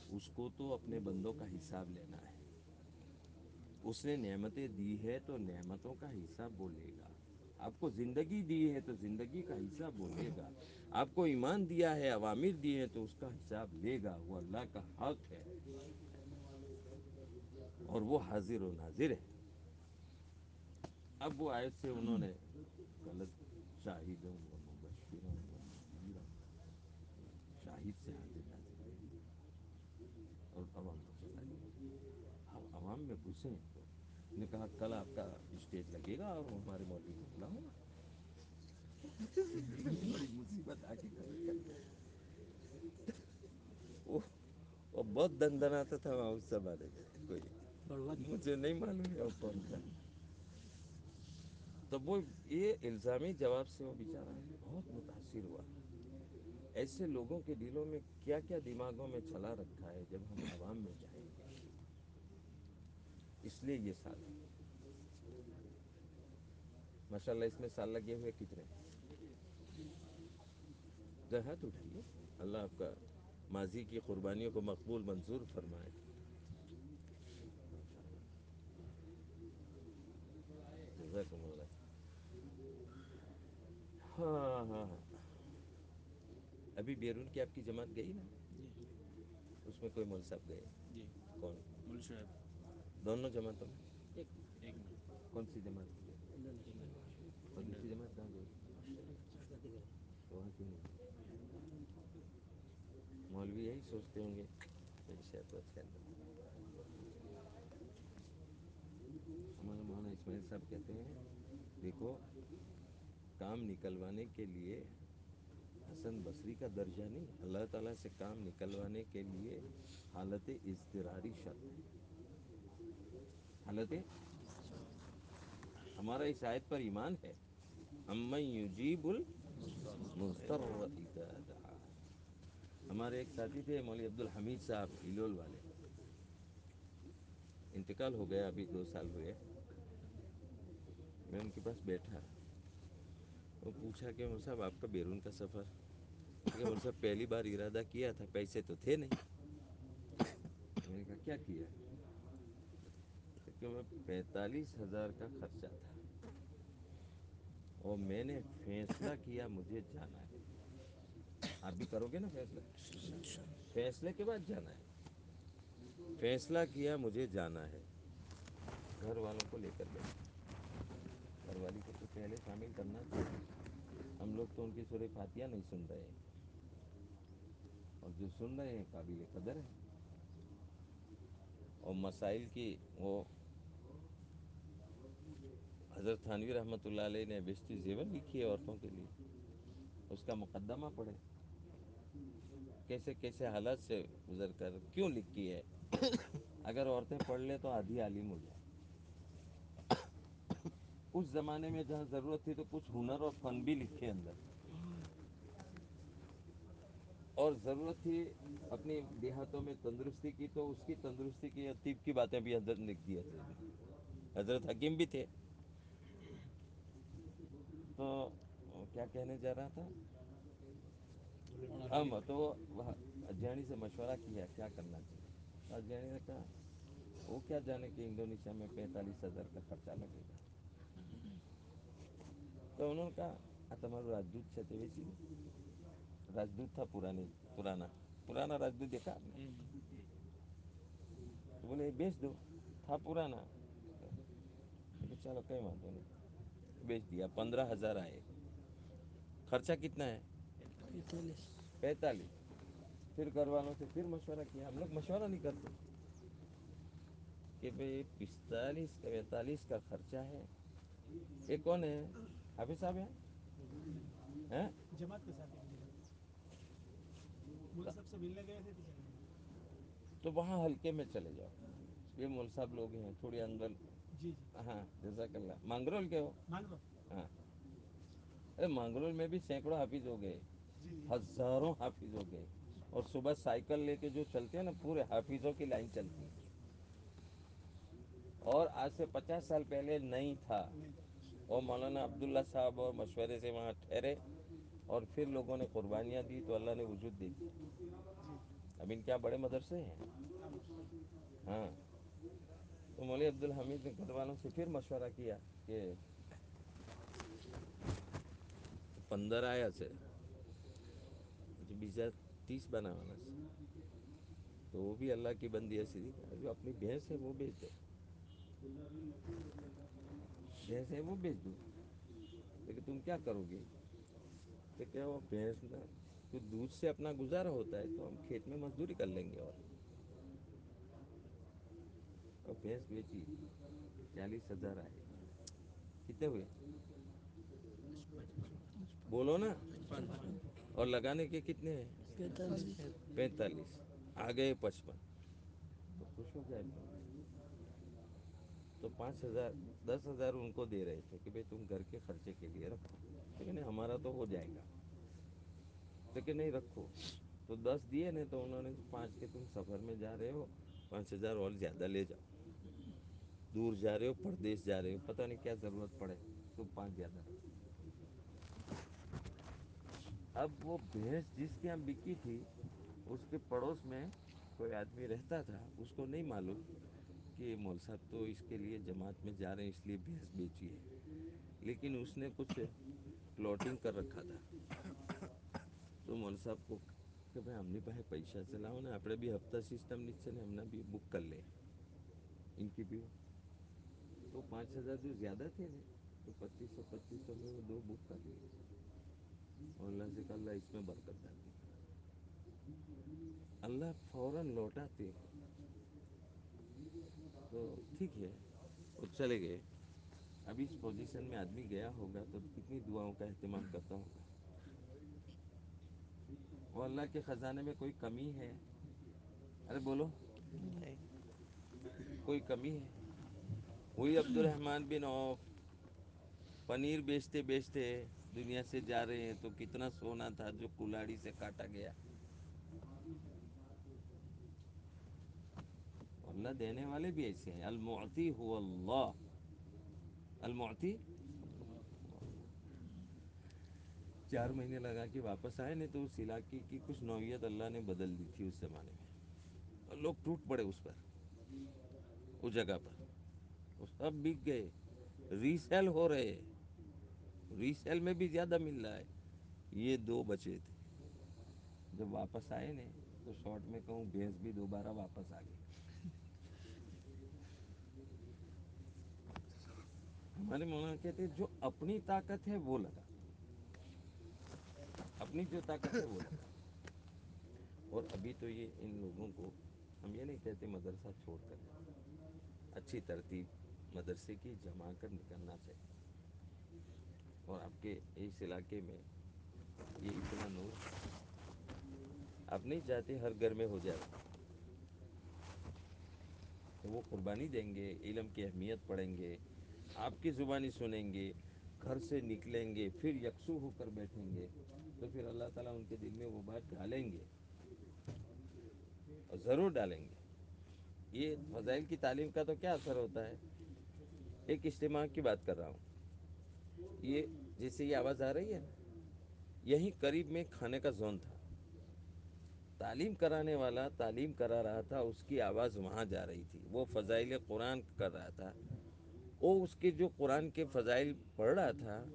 اس کو تو اپنے بندوں کا حساب لینا ہے۔ اس نے نعمتیں دی ہے تو نعمتوں کا حساب بولے گا۔ آپ کو زندگی دی ہے تو زندگی کا حساب بولے گا۔ آپ کو ایمان دیا ہے عوامر دیے ہیں تو اس کا حساب لے گا۔ وہ اللہ کا حق ہے۔ اور وہ حاضر و ناظر ہے۔ اب وہ آیت سے انہوں نے غلط شاہدوں و مبشروں و نذیروں، شاہد سے حاضر ناظر۔ اور عوام کو چلا ہم عوام میں گھسے ہیں۔ نے کہا کل آپ کا اسٹیج لگے گا اور ہمارے مولوی کو بلاؤں گا بڑی مصیبت آ کے وہ بہت دن دن آتا تھا وہاں اس زمانے میں کوئی مجھے نہیں معلوم ہے کون تھا تو وہ یہ الزامی جواب سے وہ بیچارہ بہت متاثر ہوا ایسے لوگوں کے دلوں میں کیا کیا دماغوں میں چلا رکھا ہے جب ہم عوام میں جائیں؟ گے اس لیے یہ سال ماشاء اللہ اس میں سال لگے ہوئے کتنے ہاتھ اٹھائیے۔ اللہ آپ کا ماضی کی قربانیوں کو مقبول منظور فرمائے۔ ہاں ہاں ہاں۔ ابھی بیرون کی آپ کی جماعت گئی نا؟ اس میں کوئی صاحب گئے؟ کون؟ دونوں جماعتوں میں؟ کون سی جماعت اور دوسری جماعت کہاں گئی؟ وہاں نہیں؟ مولوی یہی سوچتے ہوں گے۔ ہمارے مولانا اسماعیل صاحب کہتے ہیں دیکھو کام نکلوانے کے لیے حسن بصری کا درجہ نہیں اللہ تعالیٰ سے کام نکلوانے کے لیے حالت اضطراری شرط ہے۔ حالت ہمارا اس آیت پر ایمان ہے۔ امن یجیب المضطر ہمارے ایک ساتھی تھے مولوی عبدالحمید صاحب ہلول والے۔ انتقال ہو گیا، ابھی دو سال ہوئے۔ میں ان کے پاس بیٹھا۔ وہ پوچھا کہ مول صاحب، آپ کا بیرون کا سفر؟ کہ مول صاحب، پہلی بار ارادہ کیا تھا، پیسے تو تھے نہیں۔ میں نے کہا، کیا کیا؟ کہ میں پینتالیس ہزار کا خرچہ تھا۔ اور میں نے فیصلہ کیا، مجھے جانا ہے۔ آپ بھی کرو گے نا فیصلہ؟ فیصلے کے بعد جانا ہے۔ فیصلہ کیا، مجھے جانا ہے۔ گھر والوں کو لے کر گئے گھر والی کو تو پہلے شامل کرنا۔ تھا ہم لوگ تو ان کی سورہ فاتحہ نہیں سن رہے ہیں۔ اور جو سن رہے ہیں، قابل قدر ہے اور مسائل کی وہ حضرت تھانوی رحمۃ اللہ علیہ نے بشتی زیور لکھی ہے عورتوں کے لیے۔ اس کا مقدمہ پڑھے کیسے کیسے حالات سے گزر کر کیوں لکھی ہے؟ اگر عورتیں پڑھ لیں تو آدھی عالم ہو جائیں اس زمانے میں جہاں ضرورت تھی تو کچھ ہنر اور فن بھی لکھے اندر۔ اور ضرورت تھی اپنی دیہاتوں میں تندرستی کی تو اس کی تندرستی کی طب کی باتیں بھی اندر لکھ دی حضرت نے حضرت حکیم بھی تھے۔ تو کیا کہنے جا رہا تھا؟ ہم تو اجانی سے مشورہ کیا کیا کرنا چاہیے؟ اجانی نے کہا، وہ کیا جانے کہ انڈونیشیا میں پینتالیس ہزار کا خرچہ لگے گا؟ تو انہوں نے کہا تمہارا راجدوت چھتے چتویسی راجدوت تھا پرانی پرانا پرانا راجدوت دیکھا آپ نے تو بولے بیچ دو، تھا پرانا۔ چلو کئی بات نہیں۔ بیچ دیا پندرہ ہزار آئے۔ خرچہ کتنا ہے؟ پینتالیس۔ پھر گھر والوں سے پھر مشورہ کیا ہم لوگ مشورہ نہیں کرتے۔ کہ بھائی پستالیس پینتالیس کا خرچہ ہے۔ یہ کون ہے؟ حافظ صاحب ہیں؟ تو وہاں ہلکے میں چلے جاؤ۔ یہ مول صاحب لوگ ہیں تھوڑی اندر جی جی۔ ہاں جیساک اللہ۔ مانگرول کے ہو؟ ہاں۔ ارے مانگرول میں بھی سینکڑوں حافظ ہو گئے۔ جی جی۔ ہزاروں حافظ ہو گئے۔ اور صبح سائیکل لے کے جو چلتے ہیں نا پورے حافظوں کی لائن چلتی۔ ہے اور آج سے پچاس سال پہلے نہیں تھا۔ اور مولانا عبداللہ صاحب اور مشورے سے وہاں ٹھہرے۔ اور پھر لوگوں نے قربانیاں دی تو اللہ نے وجود دی۔ اب ان کیا بڑے مدرسے ہیں؟ ہاں۔ ہاں۔ تو موللی عبدالحمید نے گھر والوں سے پھر مشورہ کیا کہ پندرہ آیا سے بیس تیس بناوانا تو وہ بھی اللہ کی بندی ایسی تھی، جو اپنی بھینس ہے وہ بیچ دے۔ بھینس ہے وہ بیچ دو۔ لیکن تم کیا کرو گے؟ تو کیا وہ بھینس نا تو دودھ سے اپنا گزارا ہوتا ہے تو ہم کھیت میں مزدوری کر لیں گے اور۔ اور بھینس بیچی جی۔ چالیس ہزار آئے۔ کتنے ہوئے؟ بولو نا۔ اور لگانے کے کتنے ہیں؟ پینتالیس۔ آگئے پچپن۔ تو خوش ہو جائے۔ تو پانچ ہزار، دس ہزار ان کو دے رہے تھے کہ بھائی تم گھر کے خرچے کے لیے رکھو۔ لیکن ہمارا تو ہو جائے گا۔ لیکن نہیں رکھو۔ تو دس دیے نا تو انہوں نے پانچ کے تم سفر میں جا رہے ہو۔ پانچ ہزار اور زیادہ لے جاؤ۔ دور جا رہے ہو پردیس جا رہے ہو، پتہ نہیں کیا ضرورت پڑے۔ تو پانچ زیادہ۔ اب وہ بھینس جس کے یہاں بکی تھی، اس کے پڑوس میں کوئی آدمی رہتا تھا، اس کو نہیں معلوم کہ مول صاحب تو اس کے لیے جماعت میں جا رہے ہیں، اس لیے بھینس بیچی ہے۔ لیکن اس نے کچھ پلاٹنگ کر رکھا تھا۔ تو مول صاحب کو کہ بھائی، ہم نے پہے پیسہ چلاؤ نا اپنے بھی ہفتہ سسٹم نیچے نے ہم نے بھی بک کر لے۔ ان کی بھی تو پانچ ہزار جو زیادہ تھے نا تو پچیس سو پچیس سو میں وہ دو بک کر لیے اور اللہ سے اللہ اس میں برکت ڈال دی اللہ فوراً لوٹاتے تو ٹھیک ہے وہ چلے گئے ابھی اس پوزیشن میں آدمی گیا ہوگا تو کتنی دعاؤں کا اہتمام کرتا ہوگا وہ اللہ کے خزانے میں کوئی کمی ہے ارے بولو کوئی کمی ہے وہی عبد الرحمن بن عوف پنیر بیچتے بیچتے دنیا سے جا رہے ہیں تو کتنا سونا تھا جو کلاڑی سے کاٹا گیا۔ اللہ دینے والے بھی ایسے ہیں۔ المعطی هو اللہ۔ المعطی؟ چار مہینے لگا کے واپس آئے، نہیں تو اس علاقے کی کچھ نوعیت اللہ نے بدل دی تھی اس زمانے میں۔ لوگ ٹوٹ پڑے اس پر، اس جگہ پر۔ وہ سب بک گئے۔ ریسیل ہو رہے۔ ریسیل میں بھی زیادہ مل رہا ہے۔ یہ دو بچے تھے۔ جب واپس آئے نا تو شارٹ میں کہوں بھینس بھی دوبارہ واپس آ گئی۔ ہمارے مولانا کہتے جو اپنی طاقت ہے وہ لگا۔ اپنی جو طاقت ہے وہ لگا۔ اور ابھی تو یہ ان لوگوں کو ہم یہ نہیں کہتے مدرسہ چھوڑ کر۔ اچھی ترتیب۔ مدرسے کی جما کر نکلنا چاہیے۔ اور آپ کے اس علاقے میں یہ اتنا نور آپ نہیں چاہتے ہر گھر میں ہو جائے۔ تو وہ قربانی دیں گے، علم کی اہمیت پڑھیں گے، آپ کی زبانی سنیں گے، گھر سے نکلیں گے، پھر یکسو ہو کر بیٹھیں گے، تو پھر اللہ تعالی ان کے دل میں وہ بات ڈالیں گے اور ضرور ڈالیں گے۔ یہ فضائل کی تعلیم کا تو کیا اثر ہوتا ہے؟ ایک اجتماع کی بات کر رہا ہوں۔ یہ جیسے یہ آواز آ رہی ہے نا، یہیں قریب میں کھانے کا زون تھا۔ تعلیم کرانے والا تعلیم کرا رہا تھا، اس کی آواز وہاں جا رہی تھی۔ وہ فضائل قرآن کر رہا تھا۔ وہ اس کے جو قرآن کے فضائل پڑھ رہا تھا،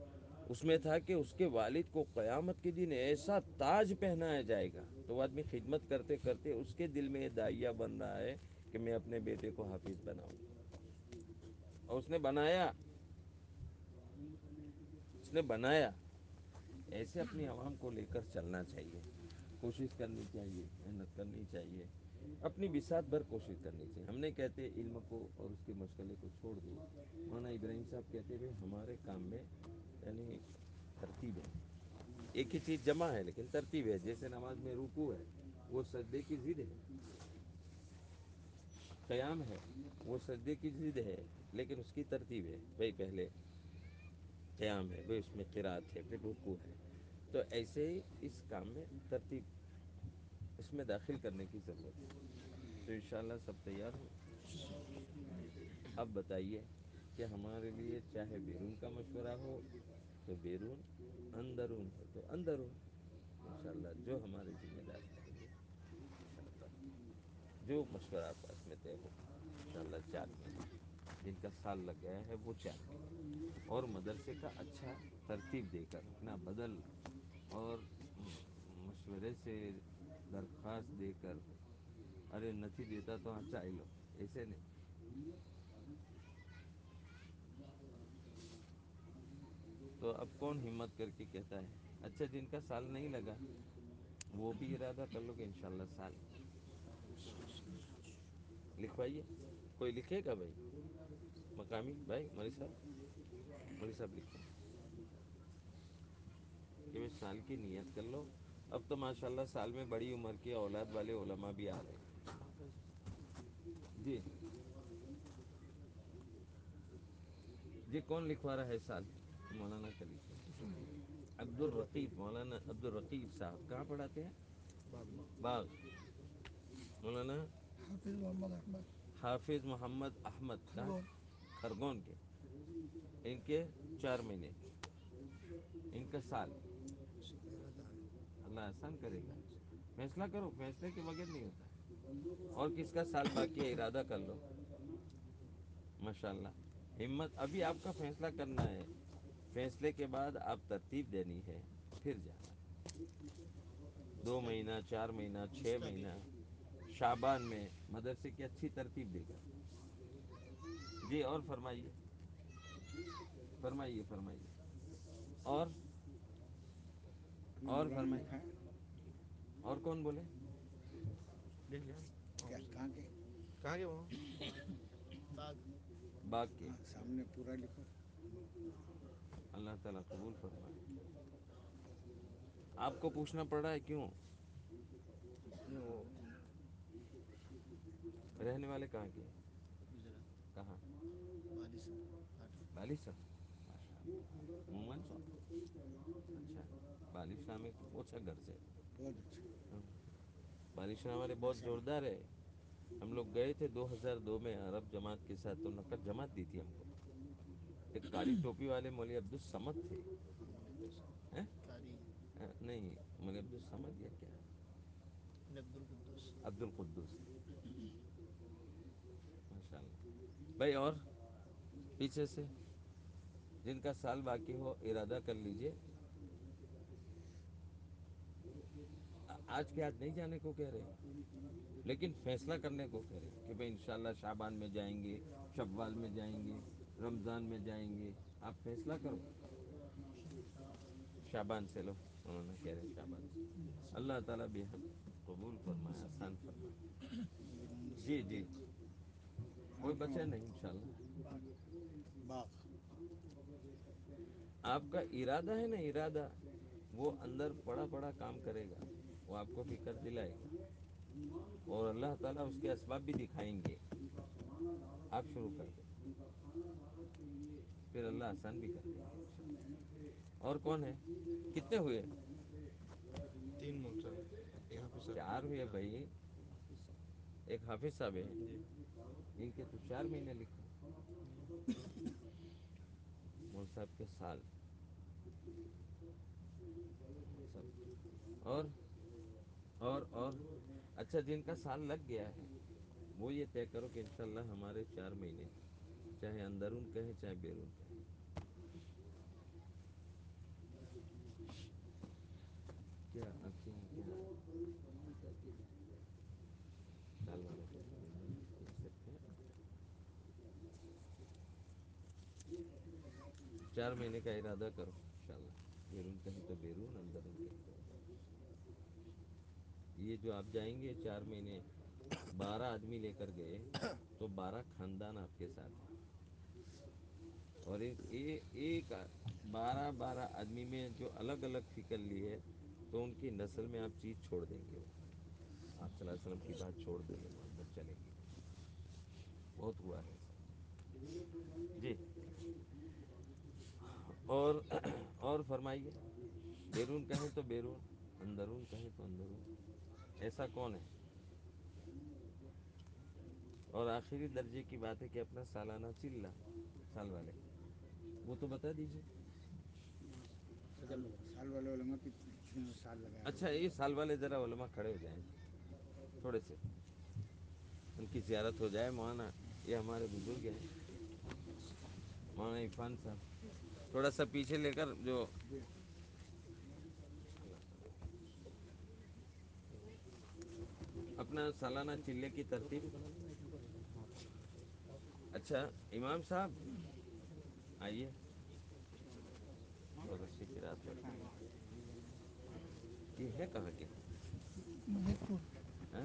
اس میں تھا کہ اس کے والد کو قیامت کے دن ایسا تاج پہنایا جائے گا۔ تو وہ آدمی خدمت کرتے کرتے اس کے دل میں یہ دائیا بن رہا ہے کہ میں اپنے بیٹے کو حافظ بناؤں۔ اور اس نے بنایا۔ اس نے بنایا۔ ایسے اپنی عوام کو لے کر چلنا چاہیے۔ کوشش کرنی چاہیے، محنت کرنی چاہیے۔ اپنی بساط بھر کوشش کرنی چاہیے۔ ہم نہیں کہتے علم کو اور اس کے مشغلے کو چھوڑ دو۔ مولانا ابراہیم صاحب کہتے ہوئے ہمارے کام میں یعنی ترتیب ہے۔ ایک ہی چیز جمع ہے لیکن ترتیب ہے۔ جیسے نماز میں روکو ہے، وہ سجدے کی ضد ہے۔ قیام ہے، وہ سجدے کی ضد ہے۔ لیکن اس کی ترتیب ہے، بھائی پہلے قیام ہے وہ اس میں قرات ہے، پھر رکوع ہے۔ تو ایسے ہی اس کام میں ترتیب، اس میں داخل کرنے کی ضرورت ہے۔ تو انشاءاللہ سب تیار ہو۔ اب بتائیے کہ ہمارے لیے چاہے بیرون کا مشورہ ہو تو بیرون اندرون ہو۔ تو اندرون انشاءاللہ جو ہماری ذمہ داری رہیں گے انشاءاللہ جو مشورہ آپس میں طے ہو، انشاءاللہ چار مہینے۔ جن کا سال لگ گیا ہے وہ چار اور مدرسے کا اچھا ترتیب دے کر، اپنا بدل اور مشورے سے درخواست دے کر، ارے نتھی دیتا تو ہاں اچھا آئی لو، ایسے نہیں۔ تو اب کون ہمت کر کے کہتا ہے اچھا جن کا سال نہیں لگا، وہ بھی ارادہ کر لو گے انشاءاللہ سال۔ لکھوائیے، کوئی لکھے گا بھائی؟ مقامی بھائی مولوی صاحب مولوی صاحب لکھیں کہ میں سال کی نیت کر لو اب تو ماشاء اللہ سال میں بڑی عمر کے اولاد والے علماء بھی آ رہے ہیں جی جی کون لکھوا رہا ہے سال مولانا لکھیں عبد الرقیب مولانا عبد الرقیب صاحب کہاں پڑھاتے ہیں باغ مولانا حافظ محمد احمد حافظ محمد احمد کہاں خرگون کے، ان کے چار مہینے، ان کا سال۔ اللہ احسان کرے گا۔ فیصلہ کرو، فیصلے کے بغیر نہیں ہوتا۔ اور کس کا سال باقی ہے، ارادہ کر لو۔ ماشاء اللہ ہمت، ابھی آپ کا فیصلہ کرنا ہے۔ فیصلے کے بعد آپ ترتیب دینی ہے، پھر جانا۔ دو مہینہ، چار مہینہ، چھ مہینہ۔ شابان میں مدرسے کی اچھی ترتیب دے گا۔ جی اور فرمائیے۔ فرمائیے فرمائیے۔ اور؟ اور میں اور کون بولے؟ کہاں کے؟ کہاں وہ؟ باغ۔ کے۔ ہاں سامنے پورا لکھو اللہ تعالیٰ قبول فرمائے۔ آپ کو پوچھنا پڑ رہا ہے کیوں؟ رہنے والے کہاں کے؟ کہاں؟ عموماً اچھا بالشاہ میں اچھا گھر سے بہت بارش ہمارے بہت زوردار ہے ہم لوگ گئے تھے دو ہزار دو میں عرب جماعت کے ساتھ تو نقد جماعت دی تھی ہم کو ایک کالی ٹوپی والے مولوی عبدالصمد تھے ہیں؟ نہیں مولوی عبدالصمد یا کیا عبد القدس ماشاء اللہ بھائی اور پیچھے سے، جن کا سال باقی ہو، ارادہ کر لیجیے۔ آج کے آج نہیں جانے کو کہہ رہے، لیکن فیصلہ کرنے کو کہہ رہے کہ بھئی انشاءاللہ شعبان میں جائیں گے، شوال میں جائیں گے، رمضان میں جائیں گے۔ آپ فیصلہ کرو۔ شابان سے لو۔ انہوں نے کہہ رہے شابان سے۔ اللہ تعالیٰ بےحد قبول فرمائے، آسان فرمائے۔ جی جی۔ کوئی بچہ نہیں، انشاءاللہ۔ باغ۔ آپ کا ارادہ ہے نا ارادہ وہ اندر پڑا پڑا کام کرے گا وہ آپ کو فکر دلائے گا۔ اور اللہ تعالیٰ اس کے اسباب بھی دکھائیں گے۔ آپ شروع کر دیں۔ پھر اللہ آسان بھی کر دیں۔ اور کون ہے؟ کتنے ہوئے؟ تین چار ہوئے بھائی۔ ایک حافظ صاحب ہے ان کے تو چار مہینے لکھے۔ مول صاحب کے سال۔ اور اور اور۔ اچھا جن کا سال لگ گیا ہے، وہ یہ طے کرو کہ انشاءاللہ ہمارے چار مہینے، چاہے اندرون کہیں، چاہے بیرون۔ کہیں کیا آپ کے یہاں کیا سال والوں کو کہہ سکتے ہیں چار مہینے کا ارادہ کرو، انشاءاللہ۔ بیرون کہیں تو بیرون، اندر یہ جو آپ جائیں گے، چار مہینے، بارہ آدمی لے کر گئے، تو بارہ خاندان آپ کے ساتھ ہیں۔ اور ایک ایک بارہ بارہ آدمی میں جو الگ الگ فکر لیے تو ان کی نسل میں آپ چیز چھوڑ دیں گے۔ آپ صلی اللہ علیہ وسلم کی بات چھوڑ دیں گے، محبت چلے گی۔ بہت ہوا ہے۔ جی۔ اور اور فرمائیے بیرون کہیں تو بیرون اندرون کہیں تو اندرون۔ ایسا کون ہے؟ اور آخری درجے کی بات ہے کہ اپنا سالانہ چلہ سال والے۔ وہ تو بتا دیجیے اچھا یہ سال والے ذرا علماء کھڑے ہو جائیں۔ تھوڑے سے۔ ان کی زیارت ہو جائے مولانا یہ ہمارے بزرگ ہیں۔ مولانا عرفان صاحب۔ تھوڑا سا پیچھے لے کر جو اپنا سالانہ چلے کی ترتیب۔ اچھا امام صاحب، آئیے۔ اچھی یہ ہے کہاں کے مہک پور